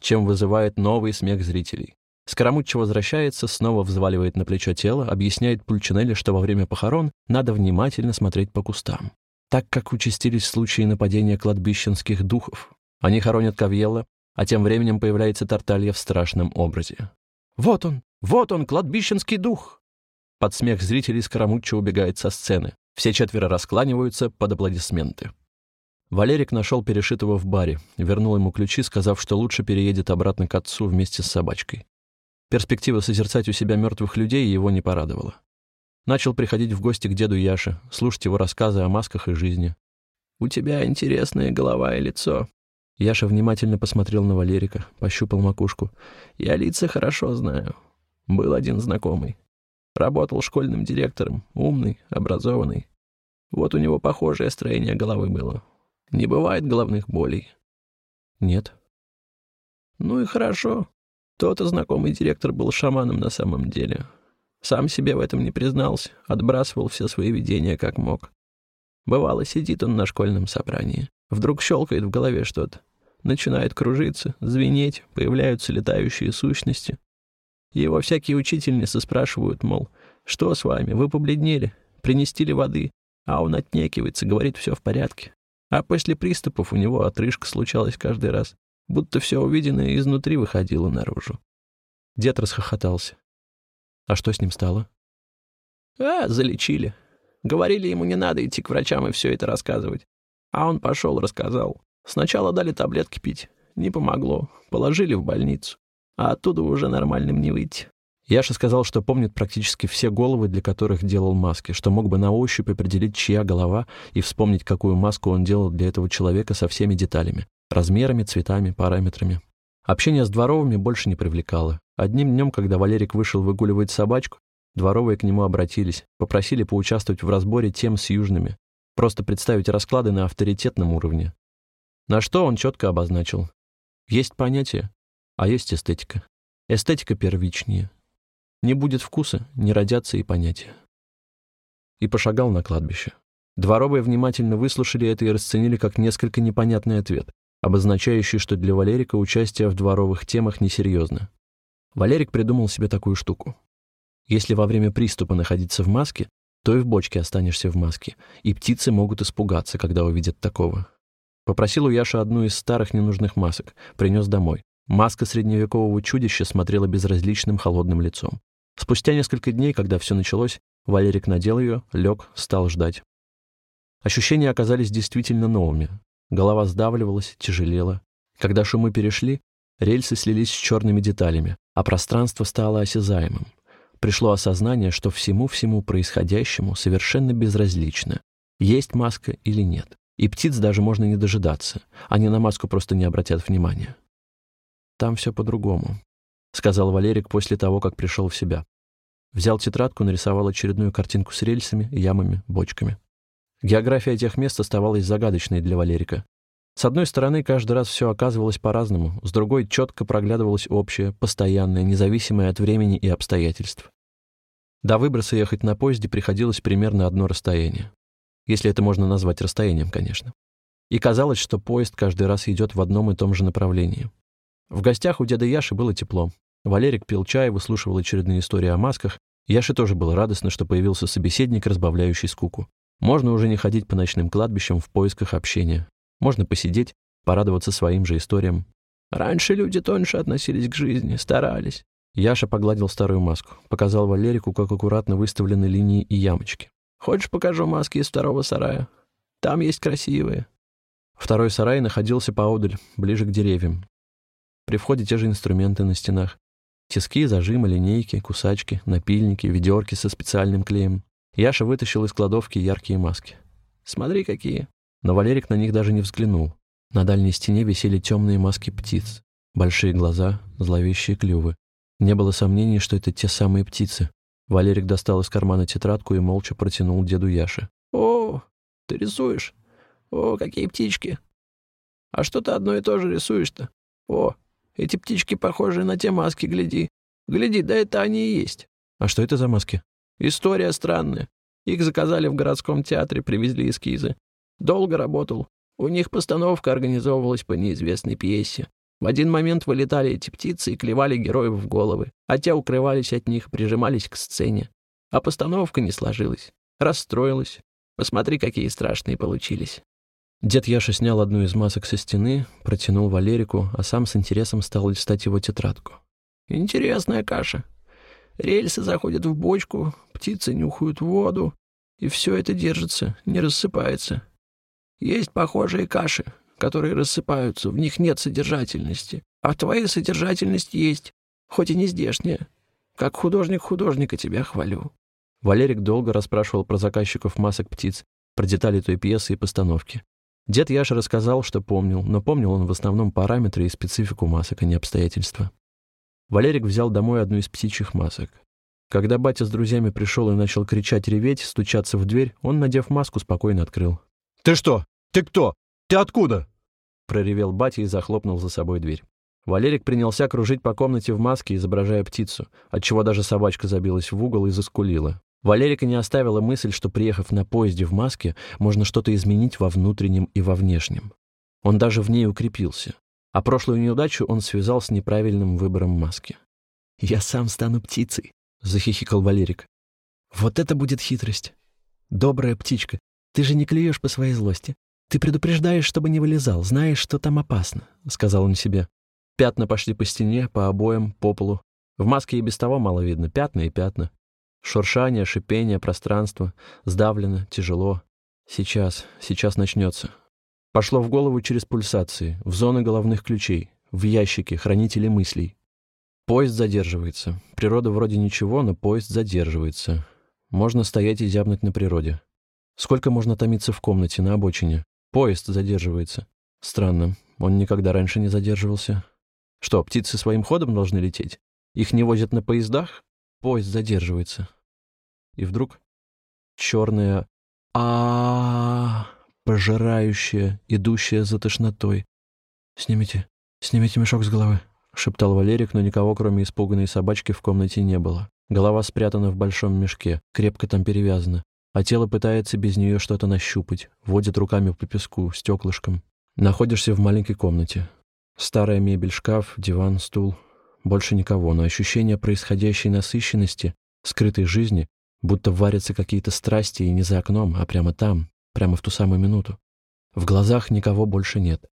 чем вызывает новый смех зрителей. Скоромуччо возвращается, снова взваливает на плечо тело, объясняет Пульчинелли, что во время похорон надо внимательно смотреть по кустам. Так как участились случаи нападения кладбищенских духов. Они хоронят Кавьелла, а тем временем появляется Тарталья в страшном образе. «Вот он! Вот он, кладбищенский дух!» Под смех зрителей Скоромуччо убегает со сцены. Все четверо раскланиваются под аплодисменты. Валерик нашел перешитого в баре, вернул ему ключи, сказав, что лучше переедет обратно к отцу вместе с собачкой. Перспектива созерцать у себя мертвых людей его не порадовала. Начал приходить в гости к деду Яше, слушать его рассказы о масках и жизни. «У тебя интересная голова и лицо». Яша внимательно посмотрел на Валерика, пощупал макушку. «Я лица хорошо знаю. Был один знакомый. Работал школьным директором, умный, образованный. Вот у него похожее строение головы было. Не бывает головных болей?» «Нет». «Ну и хорошо. Тот знакомый директор был шаманом на самом деле. Сам себе в этом не признался, отбрасывал все свои видения как мог. Бывало, сидит он на школьном собрании. Вдруг щелкает в голове что-то. Начинает кружиться, звенеть, появляются летающие сущности. Его всякие учительницы спрашивают, мол, что с вами, вы побледнели, принести ли воды? А он отнекивается, говорит, все в порядке. А после приступов у него отрыжка случалась каждый раз будто все увиденное изнутри выходило наружу. Дед расхохотался. А что с ним стало? А, залечили. Говорили ему, не надо идти к врачам и все это рассказывать. А он пошел, рассказал. Сначала дали таблетки пить. Не помогло. Положили в больницу. А оттуда уже нормальным не выйти. Яша сказал, что помнит практически все головы, для которых делал маски, что мог бы на ощупь определить, чья голова, и вспомнить, какую маску он делал для этого человека со всеми деталями. Размерами, цветами, параметрами. Общение с дворовыми больше не привлекало. Одним днем, когда Валерик вышел выгуливать собачку, дворовые к нему обратились, попросили поучаствовать в разборе тем с южными, просто представить расклады на авторитетном уровне. На что он четко обозначил. Есть понятие, а есть эстетика. Эстетика первичнее. Не будет вкуса, не родятся и понятия. И пошагал на кладбище. Дворовые внимательно выслушали это и расценили как несколько непонятный ответ обозначающий, что для Валерика участие в дворовых темах несерьезно. Валерик придумал себе такую штуку. Если во время приступа находиться в маске, то и в бочке останешься в маске, и птицы могут испугаться, когда увидят такого. Попросил у Яши одну из старых ненужных масок, принес домой. Маска средневекового чудища смотрела безразличным холодным лицом. Спустя несколько дней, когда все началось, Валерик надел ее, лег, стал ждать. Ощущения оказались действительно новыми. Голова сдавливалась, тяжелела. Когда шумы перешли, рельсы слились с черными деталями, а пространство стало осязаемым. Пришло осознание, что всему-всему происходящему совершенно безразлично, есть маска или нет. И птиц даже можно не дожидаться. Они на маску просто не обратят внимания. «Там все по-другому», — сказал Валерик после того, как пришел в себя. Взял тетрадку, нарисовал очередную картинку с рельсами, ямами, бочками. География тех мест оставалась загадочной для Валерика. С одной стороны, каждый раз все оказывалось по-разному, с другой четко проглядывалось общее, постоянное, независимое от времени и обстоятельств. До выброса ехать на поезде приходилось примерно одно расстояние. Если это можно назвать расстоянием, конечно. И казалось, что поезд каждый раз идет в одном и том же направлении. В гостях у деда Яши было тепло. Валерик пил чай, выслушивал очередные истории о масках. Яше тоже было радостно, что появился собеседник, разбавляющий скуку. Можно уже не ходить по ночным кладбищам в поисках общения. Можно посидеть, порадоваться своим же историям. Раньше люди тоньше относились к жизни, старались. Яша погладил старую маску, показал Валерику, как аккуратно выставлены линии и ямочки. «Хочешь, покажу маски из второго сарая? Там есть красивые». Второй сарай находился поодаль, ближе к деревьям. При входе те же инструменты на стенах. Тиски, зажимы, линейки, кусачки, напильники, ведерки со специальным клеем. Яша вытащил из кладовки яркие маски. «Смотри, какие!» Но Валерик на них даже не взглянул. На дальней стене висели темные маски птиц. Большие глаза, зловещие клювы. Не было сомнений, что это те самые птицы. Валерик достал из кармана тетрадку и молча протянул деду Яше. «О, ты рисуешь? О, какие птички! А что ты одно и то же рисуешь-то? О, эти птички похожи на те маски, гляди. Гляди, да это они и есть». «А что это за маски?» История странная. Их заказали в городском театре, привезли эскизы. Долго работал. У них постановка организовывалась по неизвестной пьесе. В один момент вылетали эти птицы и клевали героев в головы, а те укрывались от них, прижимались к сцене. А постановка не сложилась. Расстроилась. Посмотри, какие страшные получились. Дед Яша снял одну из масок со стены, протянул Валерику, а сам с интересом стал листать его тетрадку. «Интересная каша. Рельсы заходят в бочку, птицы нюхают воду, и все это держится, не рассыпается. Есть похожие каши, которые рассыпаются, в них нет содержательности. А в твоей содержательность есть, хоть и не здешняя. Как художник художника тебя хвалю». Валерик долго расспрашивал про заказчиков масок птиц, про детали той пьесы и постановки. Дед Яша рассказал, что помнил, но помнил он в основном параметры и специфику масок, а не обстоятельства. Валерик взял домой одну из птичьих масок. Когда батя с друзьями пришел и начал кричать, реветь, стучаться в дверь, он, надев маску, спокойно открыл. «Ты что? Ты кто? Ты откуда?» Проревел батя и захлопнул за собой дверь. Валерик принялся кружить по комнате в маске, изображая птицу, отчего даже собачка забилась в угол и заскулила. Валерика не оставила мысль, что, приехав на поезде в маске, можно что-то изменить во внутреннем и во внешнем. Он даже в ней укрепился. А прошлую неудачу он связал с неправильным выбором маски. «Я сам стану птицей», — захихикал Валерик. «Вот это будет хитрость. Добрая птичка, ты же не клюешь по своей злости. Ты предупреждаешь, чтобы не вылезал, знаешь, что там опасно», — сказал он себе. Пятна пошли по стене, по обоям, по полу. В маске и без того мало видно. Пятна и пятна. Шуршание, шипение, пространство. Сдавлено, тяжело. Сейчас, сейчас начнется. Пошло в голову через пульсации, в зоны головных ключей, в ящики, хранители мыслей. Поезд задерживается. Природа вроде ничего, но поезд задерживается. Можно стоять и зябнуть на природе. Сколько можно томиться в комнате, на обочине? Поезд задерживается. Странно, он никогда раньше не задерживался. Что, птицы своим ходом должны лететь? Их не возят на поездах? Поезд задерживается. И вдруг черная а пожирающая, идущая за тошнотой. «Снимите, снимите мешок с головы», — шептал Валерик, но никого, кроме испуганной собачки, в комнате не было. Голова спрятана в большом мешке, крепко там перевязана, а тело пытается без нее что-то нащупать, водит руками по песку, стеклышком. Находишься в маленькой комнате. Старая мебель, шкаф, диван, стул. Больше никого, но ощущение происходящей насыщенности, скрытой жизни, будто варятся какие-то страсти и не за окном, а прямо там, прямо в ту самую минуту. В глазах никого больше нет,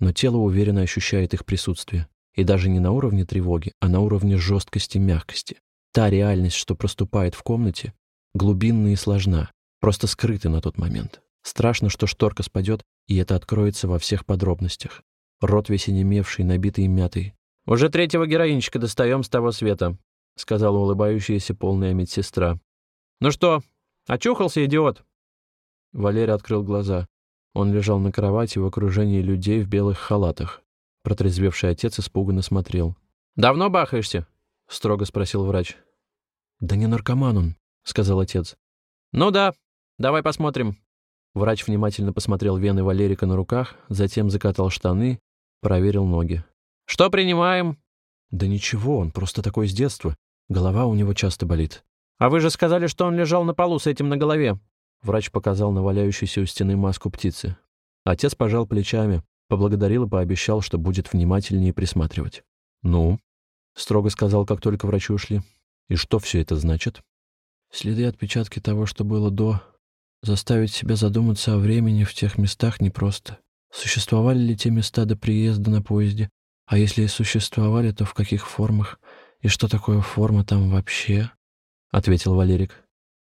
но тело уверенно ощущает их присутствие. И даже не на уровне тревоги, а на уровне жесткости мягкости. Та реальность, что проступает в комнате, глубинна и сложна, просто скрыта на тот момент. Страшно, что шторка спадет, и это откроется во всех подробностях. Рот весь онемевший, набитый мятой, «Уже третьего героинчика достаем с того света», — сказала улыбающаяся полная медсестра. «Ну что, очухался, идиот?» Валерий открыл глаза. Он лежал на кровати в окружении людей в белых халатах. Протрезвевший отец испуганно смотрел. «Давно бахаешься?» — строго спросил врач. «Да не наркоман он», — сказал отец. «Ну да, давай посмотрим». Врач внимательно посмотрел вены Валерика на руках, затем закатал штаны, проверил ноги. Что принимаем?» «Да ничего, он просто такой с детства. Голова у него часто болит». «А вы же сказали, что он лежал на полу с этим на голове». Врач показал на валяющуюся у стены маску птицы. Отец пожал плечами, поблагодарил и пообещал, что будет внимательнее присматривать. «Ну?» — строго сказал, как только врачи ушли. «И что все это значит?» «Следы отпечатки того, что было до. Заставить себя задуматься о времени в тех местах непросто. Существовали ли те места до приезда на поезде? А если существовали, то в каких формах? И что такое форма там вообще? Ответил Валерик.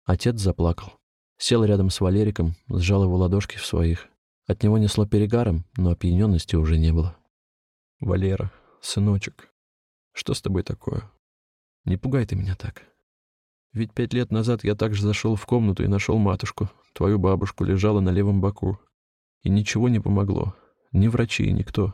Отец заплакал. Сел рядом с Валериком, сжал его ладошки в своих. От него несло перегаром, но опьяненности уже не было. «Валера, сыночек, что с тобой такое? Не пугай ты меня так. Ведь пять лет назад я также зашел в комнату и нашел матушку. Твою бабушку лежала на левом боку. И ничего не помогло. Ни врачи, никто.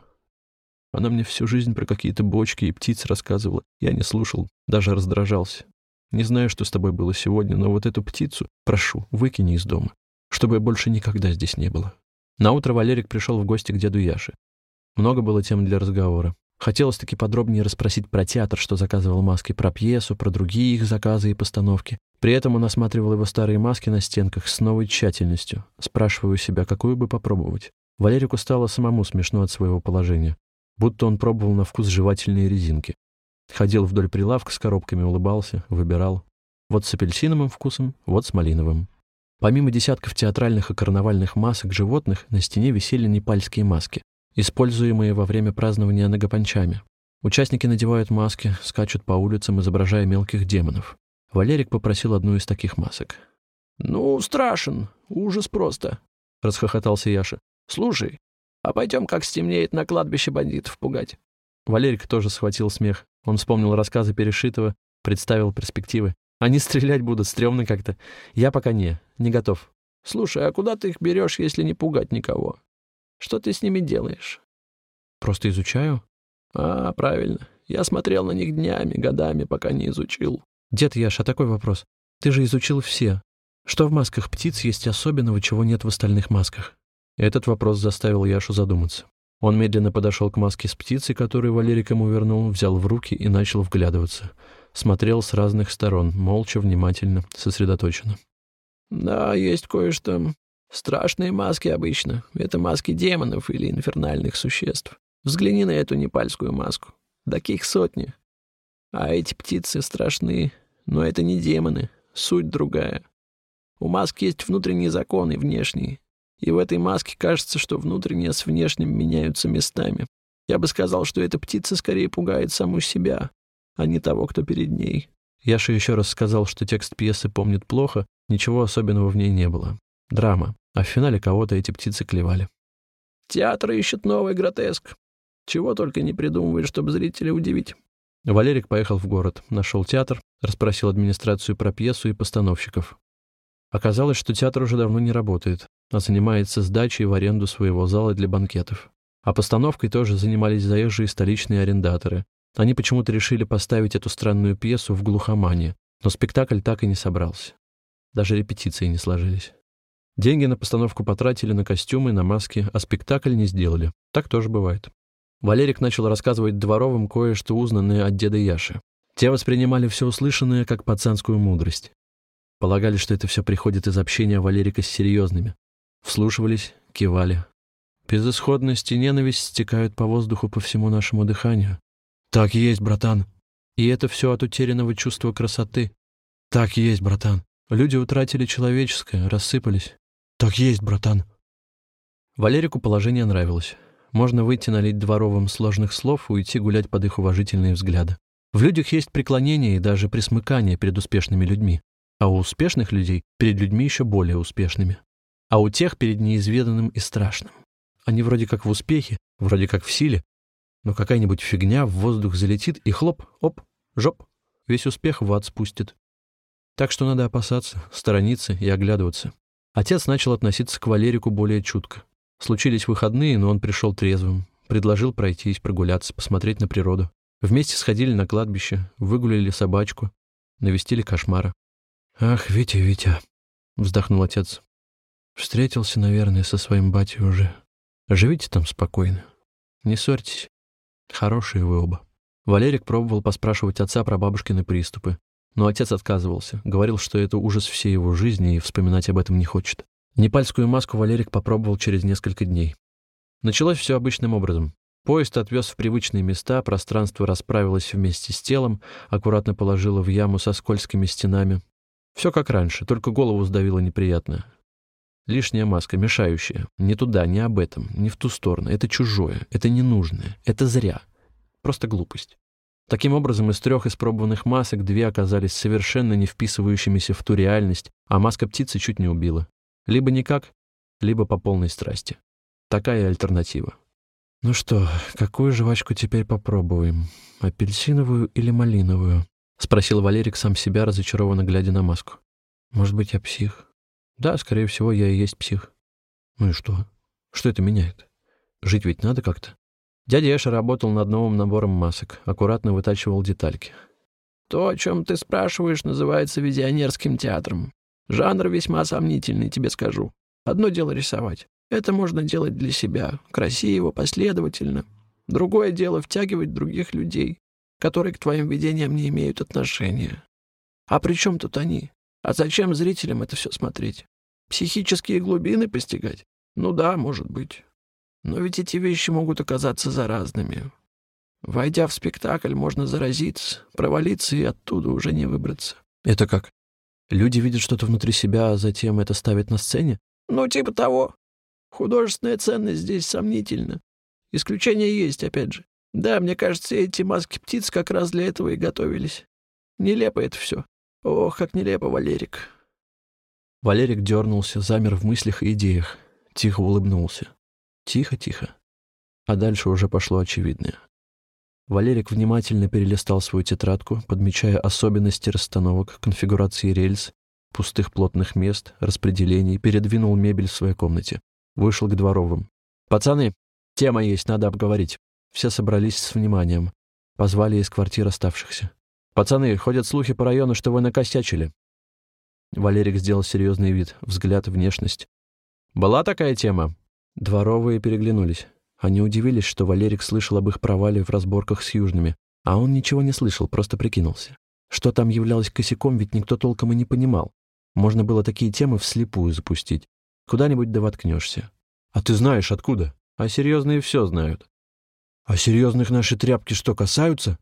Она мне всю жизнь про какие-то бочки и птиц рассказывала. Я не слушал, даже раздражался. Не знаю, что с тобой было сегодня, но вот эту птицу, прошу, выкини из дома, чтобы больше никогда здесь не было. Наутро Валерик пришел в гости к деду Яше. Много было тем для разговора. Хотелось таки подробнее расспросить про театр, что заказывал маски, про пьесу, про другие их заказы и постановки. При этом он осматривал его старые маски на стенках с новой тщательностью, спрашивая у себя, какую бы попробовать. Валерику стало самому смешно от своего положения будто он пробовал на вкус жевательные резинки. Ходил вдоль прилавка с коробками, улыбался, выбирал. Вот с апельсиновым вкусом, вот с малиновым. Помимо десятков театральных и карнавальных масок животных, на стене висели непальские маски, используемые во время празднования нагопанчами. Участники надевают маски, скачут по улицам, изображая мелких демонов. Валерик попросил одну из таких масок. «Ну, страшен, ужас просто», — расхохотался Яша. Слушай, а пойдем, как стемнеет, на кладбище бандитов пугать. Валерик тоже схватил смех. Он вспомнил рассказы Перешитова, представил перспективы. Они стрелять будут, стрёмно как-то. Я пока не, не готов. Слушай, а куда ты их берешь, если не пугать никого? Что ты с ними делаешь? Просто изучаю. А, правильно. Я смотрел на них днями, годами, пока не изучил. Дед Яша, такой вопрос. Ты же изучил все. Что в масках птиц есть особенного, чего нет в остальных масках? Этот вопрос заставил Яшу задуматься. Он медленно подошел к маске с птицей, которую Валерик ему вернул, взял в руки и начал вглядываться. Смотрел с разных сторон, молча, внимательно, сосредоточенно. «Да, есть кое-что. Страшные маски обычно. Это маски демонов или инфернальных существ. Взгляни на эту непальскую маску. Таких сотни. А эти птицы страшны. Но это не демоны. Суть другая. У маски есть внутренний закон и внешний. И в этой маске кажется, что внутреннее с внешним меняются местами. Я бы сказал, что эта птица скорее пугает саму себя, а не того, кто перед ней. Яша еще раз сказал, что текст пьесы помнит плохо, ничего особенного в ней не было. Драма. А в финале кого-то эти птицы клевали. Театр ищет новый гротеск. Чего только не придумывает, чтобы зрителя удивить. Валерик поехал в город, нашел театр, расспросил администрацию про пьесу и постановщиков. Оказалось, что театр уже давно не работает, а занимается сдачей в аренду своего зала для банкетов. А постановкой тоже занимались заезжие столичные арендаторы. Они почему-то решили поставить эту странную пьесу в глухомане, но спектакль так и не собрался. Даже репетиции не сложились. Деньги на постановку потратили на костюмы, на маски, а спектакль не сделали. Так тоже бывает. Валерик начал рассказывать дворовым кое-что узнанное от деда Яши. Те воспринимали все услышанное как пацанскую мудрость. Полагали, что это все приходит из общения Валерика с серьезными. Вслушивались, кивали. Безысходность и ненависть стекают по воздуху по всему нашему дыханию. Так есть, братан. И это все от утерянного чувства красоты. Так есть, братан. Люди утратили человеческое, рассыпались. Так есть, братан. Валерику положение нравилось. Можно выйти налить дворовым сложных слов и уйти гулять под их уважительные взгляды. В людях есть преклонение и даже присмыкание перед успешными людьми. А у успешных людей перед людьми еще более успешными. А у тех перед неизведанным и страшным. Они вроде как в успехе, вроде как в силе, но какая-нибудь фигня в воздух залетит и хлоп, оп, жоп, весь успех в ад спустит. Так что надо опасаться, сторониться и оглядываться. Отец начал относиться к Валерику более чутко. Случились выходные, но он пришел трезвым, предложил пройтись, прогуляться, посмотреть на природу. Вместе сходили на кладбище, выгулили собачку, навестили кошмара. «Ах, Витя, Витя!» — вздохнул отец. «Встретился, наверное, со своим батей уже. Живите там спокойно. Не ссорьтесь. Хорошие вы оба». Валерик пробовал поспрашивать отца про бабушкины приступы, но отец отказывался, говорил, что это ужас всей его жизни и вспоминать об этом не хочет. Непальскую маску Валерик попробовал через несколько дней. Началось все обычным образом. Поезд отвез в привычные места, пространство расправилось вместе с телом, аккуратно положило в яму со скользкими стенами. Все как раньше, только голову сдавило неприятно. Лишняя маска, мешающая. Не туда, не об этом, не в ту сторону. Это чужое, это ненужное, это зря. Просто глупость. Таким образом, из трех испробованных масок две оказались совершенно не вписывающимися в ту реальность, а маска птицы чуть не убила. Либо никак, либо по полной страсти. Такая альтернатива. «Ну что, какую жвачку теперь попробуем? Апельсиновую или малиновую?» — спросил Валерик сам себя, разочарованно глядя на маску. «Может быть, я псих?» «Да, скорее всего, я и есть псих». «Ну и что? Что это меняет? Жить ведь надо как-то?» Дядя Эша работал над новым набором масок, аккуратно вытачивал детальки. «То, о чем ты спрашиваешь, называется визионерским театром. Жанр весьма сомнительный, тебе скажу. Одно дело рисовать. Это можно делать для себя, красиво, последовательно. Другое дело втягивать других людей, которые к твоим видениям не имеют отношения. А при чем тут они? А зачем зрителям это все смотреть? Психические глубины постигать? Ну да, может быть. Но ведь эти вещи могут оказаться заразными. Войдя в спектакль, можно заразиться, провалиться и оттуда уже не выбраться. Это как? Люди видят что-то внутри себя, а затем это ставят на сцене? Ну, типа того. Художественная ценность здесь сомнительна. Исключения есть, опять же. Да, мне кажется, эти маски птиц как раз для этого и готовились. Нелепо это все. Ох, как нелепо, Валерик. Валерик дернулся, замер в мыслях и идеях. Тихо улыбнулся. Тихо-тихо. А дальше уже пошло очевидное. Валерик внимательно перелистал свою тетрадку, подмечая особенности расстановок, конфигурации рельс, пустых плотных мест, распределений, передвинул мебель в своей комнате. Вышел к дворовым. «Пацаны, тема есть, надо обговорить». Все собрались с вниманием. Позвали из квартир оставшихся. «Пацаны, ходят слухи по району, что вы накосячили». Валерик сделал серьезный вид, взгляд, внешность. «Была такая тема?» Дворовые переглянулись. Они удивились, что Валерик слышал об их провале в разборках с южными, а он ничего не слышал, просто прикинулся. Что там являлось косяком, ведь никто толком и не понимал. Можно было такие темы вслепую запустить. Куда-нибудь да воткнешься. А ты знаешь, откуда? А серьезные все знают. А серьезных наши тряпки что, касаются?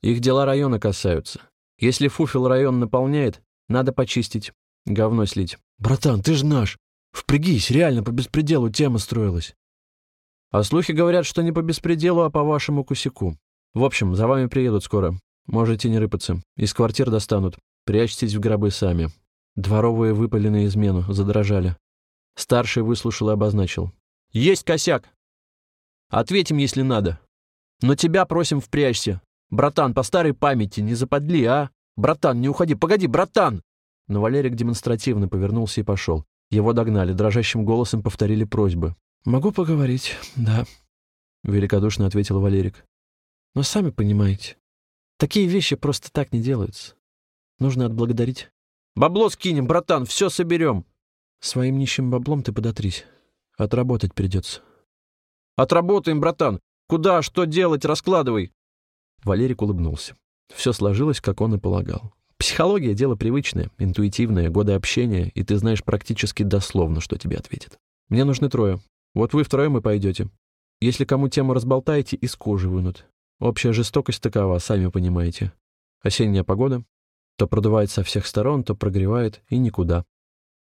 Их дела района касаются. Если фуфел район наполняет, надо почистить, говно слить. Братан, ты же наш. Впрягись, реально по беспределу тема строилась. А слухи говорят, что не по беспределу, а по вашему кусику. В общем, за вами приедут скоро. Можете не рыпаться. Из квартир достанут. Прячьтесь в гробы сами. Дворовые выпали на измену, задрожали. Старший выслушал и обозначил. «Есть косяк! Ответим, если надо. Но тебя просим впрячься. Братан, по старой памяти, не западли, а? Братан, не уходи, погоди, братан!» Но Валерик демонстративно повернулся и пошел. Его догнали, дрожащим голосом повторили просьбы. «Могу поговорить, да», — великодушно ответил Валерик. «Но сами понимаете, такие вещи просто так не делаются. Нужно отблагодарить». «Бабло скинем, братан, все соберем». «Своим нищим баблом ты подотрись. Отработать придется». «Отработаем, братан. Куда, что делать, раскладывай». Валерик улыбнулся. Все сложилось, как он и полагал. Психология — дело привычное, интуитивное, годы общения, и ты знаешь практически дословно, что тебе ответят. Мне нужны трое. Вот вы втроем и пойдете. Если кому тему разболтаете, из кожи вынут. Общая жестокость такова, сами понимаете. Осенняя погода. То продувает со всех сторон, то прогревает, и никуда.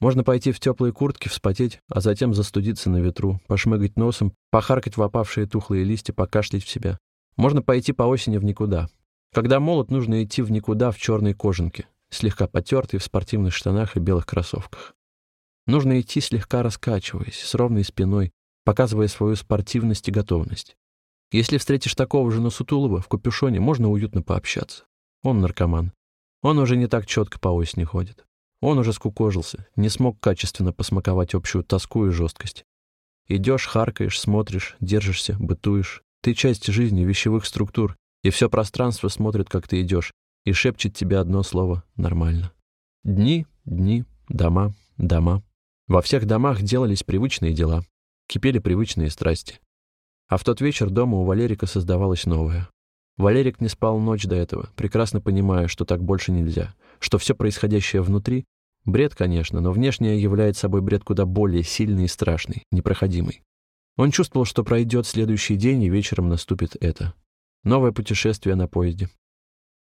Можно пойти в теплые куртки, вспотеть, а затем застудиться на ветру, пошмыгать носом, похаркать в опавшие тухлые листья, покашлять в себя. Можно пойти по осени в никуда. Когда молод, нужно идти в никуда в черной кожанке, слегка потертый в спортивных штанах и белых кроссовках. Нужно идти слегка раскачиваясь, с ровной спиной, показывая свою спортивность и готовность. Если встретишь такого же Насутулова в капюшоне, можно уютно пообщаться. Он наркоман. Он уже не так четко по осени ходит. Он уже скукожился, не смог качественно посмаковать общую тоску и жесткость. Идешь, харкаешь, смотришь, держишься, бытуешь. Ты часть жизни, вещевых структур, и все пространство смотрит, как ты идешь, и шепчет тебе одно слово «нормально». Дни, дни, дома, дома. Во всех домах делались привычные дела, кипели привычные страсти. А в тот вечер дома у Валерика создавалось новое. Валерик не спал ночь до этого, прекрасно понимая, что так больше нельзя, что все происходящее внутри — бред, конечно, но внешнее является собой бред куда более сильный и страшный, непроходимый. Он чувствовал, что пройдет следующий день, и вечером наступит это. Новое путешествие на поезде.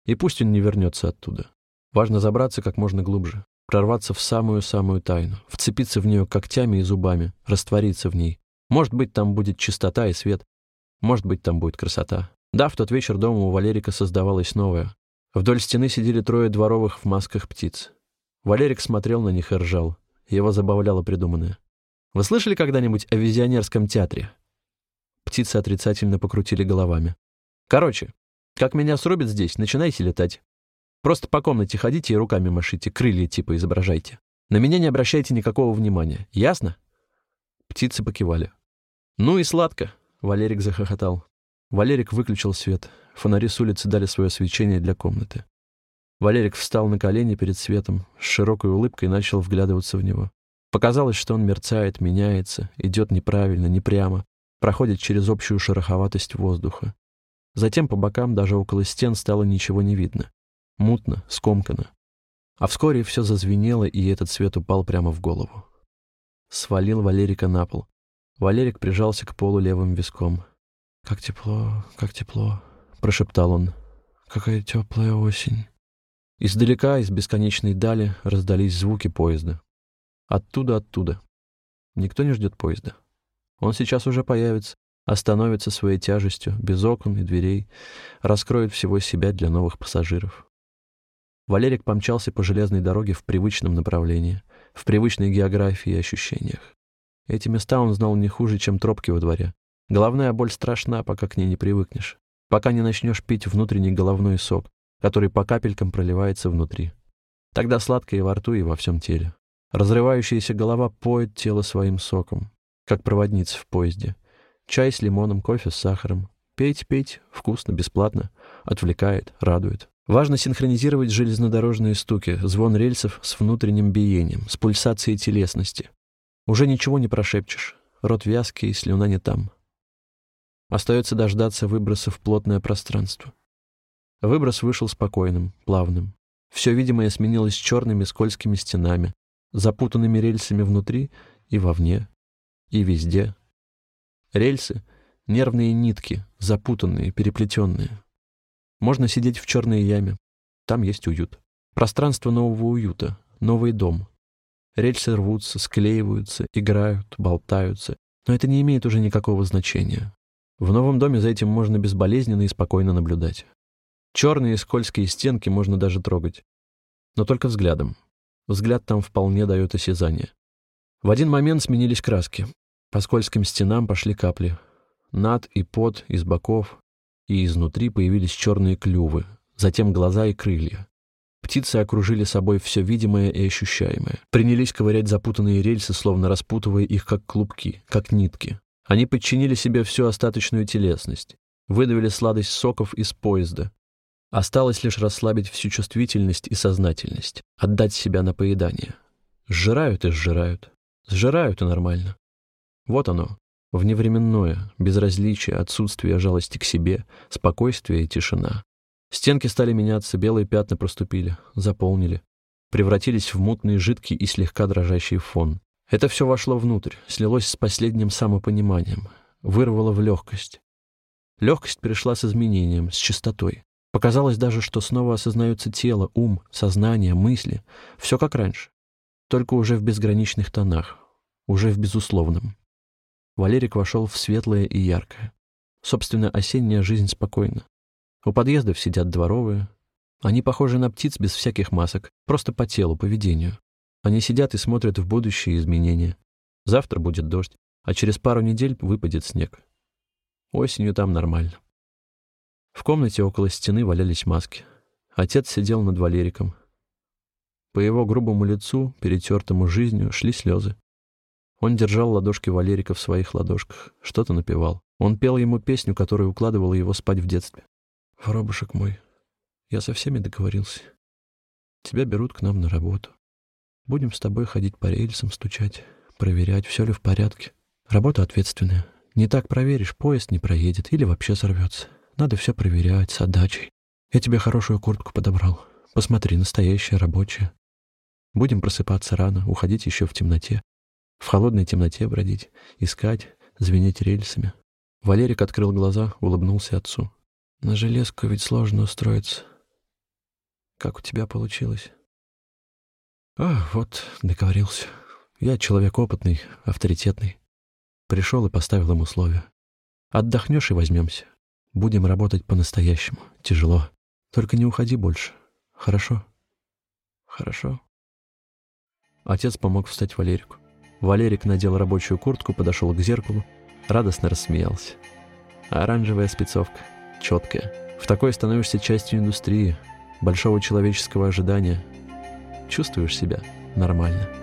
И пусть он не вернется оттуда. Важно забраться как можно глубже, прорваться в самую-самую тайну, вцепиться в нее когтями и зубами, раствориться в ней. Может быть, там будет чистота и свет. Может быть, там будет красота. Да, в тот вечер дома у Валерика создавалось новое. Вдоль стены сидели трое дворовых в масках птиц. Валерик смотрел на них и ржал. Его забавляло придуманное. «Вы слышали когда-нибудь о визионерском театре?» Птицы отрицательно покрутили головами. «Короче, как меня срубят здесь, начинайте летать. Просто по комнате ходите и руками машите, крылья типа изображайте. На меня не обращайте никакого внимания. Ясно?» Птицы покивали. «Ну и сладко», — Валерик захохотал. Валерик выключил свет. Фонари с улицы дали свое свечение для комнаты. Валерик встал на колени перед светом, с широкой улыбкой начал вглядываться в него. Показалось, что он мерцает, меняется, идет неправильно, не прямо, проходит через общую шероховатость воздуха. Затем по бокам, даже около стен, стало ничего не видно мутно, скомканно. А вскоре все зазвенело, и этот свет упал прямо в голову. Свалил Валерика на пол. Валерик прижался к полу левым виском. «Как тепло, как тепло», — прошептал он. «Какая теплая осень». Издалека, из бесконечной дали, раздались звуки поезда. Оттуда, оттуда. Никто не ждет поезда. Он сейчас уже появится, остановится своей тяжестью, без окон и дверей, раскроет всего себя для новых пассажиров. Валерик помчался по железной дороге в привычном направлении, в привычной географии и ощущениях. Эти места он знал не хуже, чем тропки во дворе. Головная боль страшна, пока к ней не привыкнешь. Пока не начнешь пить внутренний головной сок, который по капелькам проливается внутри. Тогда сладко и во рту, и во всем теле. Разрывающаяся голова поет тело своим соком, как проводница в поезде. Чай с лимоном, кофе с сахаром. Пейте, пейте, вкусно, бесплатно. Отвлекает, радует. Важно синхронизировать железнодорожные стуки, звон рельсов с внутренним биением, с пульсацией телесности. Уже ничего не прошепчешь. Рот вязкий, слюна не там. Остается дождаться выброса в плотное пространство. Выброс вышел спокойным, плавным. Все видимое сменилось черными скользкими стенами, запутанными рельсами внутри и вовне, и везде. Рельсы — нервные нитки, запутанные, переплетенные. Можно сидеть в черной яме. Там есть уют. Пространство нового уюта, новый дом. Рельсы рвутся, склеиваются, играют, болтаются. Но это не имеет уже никакого значения. В новом доме за этим можно безболезненно и спокойно наблюдать. Черные скользкие стенки можно даже трогать. Но только взглядом. Взгляд там вполне дает осязание. В один момент сменились краски. По скользким стенам пошли капли. Над и под, из боков, и изнутри появились черные клювы, затем глаза и крылья. Птицы окружили собой все видимое и ощущаемое. Принялись ковырять запутанные рельсы, словно распутывая их как клубки, как нитки. Они подчинили себе всю остаточную телесность, выдавили сладость соков из поезда. Осталось лишь расслабить всю чувствительность и сознательность, отдать себя на поедание. Сжирают и сжирают. Сжирают и нормально. Вот оно, Вневременное, безразличие, отсутствие жалости к себе, спокойствие и тишина. Стенки стали меняться, белые пятна проступили, заполнили. Превратились в мутный, жидкий и слегка дрожащий фон. Это все вошло внутрь, слилось с последним самопониманием, вырвало в легкость. Легкость пришла с изменением, с чистотой. Показалось даже, что снова осознается тело, ум, сознание, мысли. Все как раньше. Только уже в безграничных тонах, уже в безусловном. Валерик вошел в светлое и яркое. Собственно, осенняя жизнь спокойна. У подъездов сидят дворовые. Они похожи на птиц без всяких масок, просто по телу, поведению. Они сидят и смотрят в будущее изменения. Завтра будет дождь, а через пару недель выпадет снег. Осенью там нормально. В комнате около стены валялись маски. Отец сидел над Валериком. По его грубому лицу, перетертому жизнью, шли слезы. Он держал ладошки Валерика в своих ладошках, что-то напевал. Он пел ему песню, которая укладывала его спать в детстве. «Воробушек мой, я со всеми договорился. Тебя берут к нам на работу. Будем с тобой ходить по рельсам, стучать, проверять, все ли в порядке. Работа ответственная. Не так проверишь, поезд не проедет или вообще сорвется. Надо все проверять с отдачей. Я тебе хорошую куртку подобрал. Посмотри, настоящая, рабочая. Будем просыпаться рано, уходить еще в темноте. В холодной темноте бродить, искать, звенеть рельсами. Валерик открыл глаза, улыбнулся отцу. «На железку ведь сложно устроиться. Как у тебя получилось?» «А, вот, договорился. Я человек опытный, авторитетный. Пришел и поставил им условия. Отдохнешь и возьмемся. Будем работать по-настоящему. Тяжело. Только не уходи больше. Хорошо?» «Хорошо». Отец помог встать Валерику. Валерик надел рабочую куртку, подошел к зеркалу, радостно рассмеялся. Оранжевая спецовка, четкая. В такой становишься частью индустрии, большого человеческого ожидания. Чувствуешь себя нормально.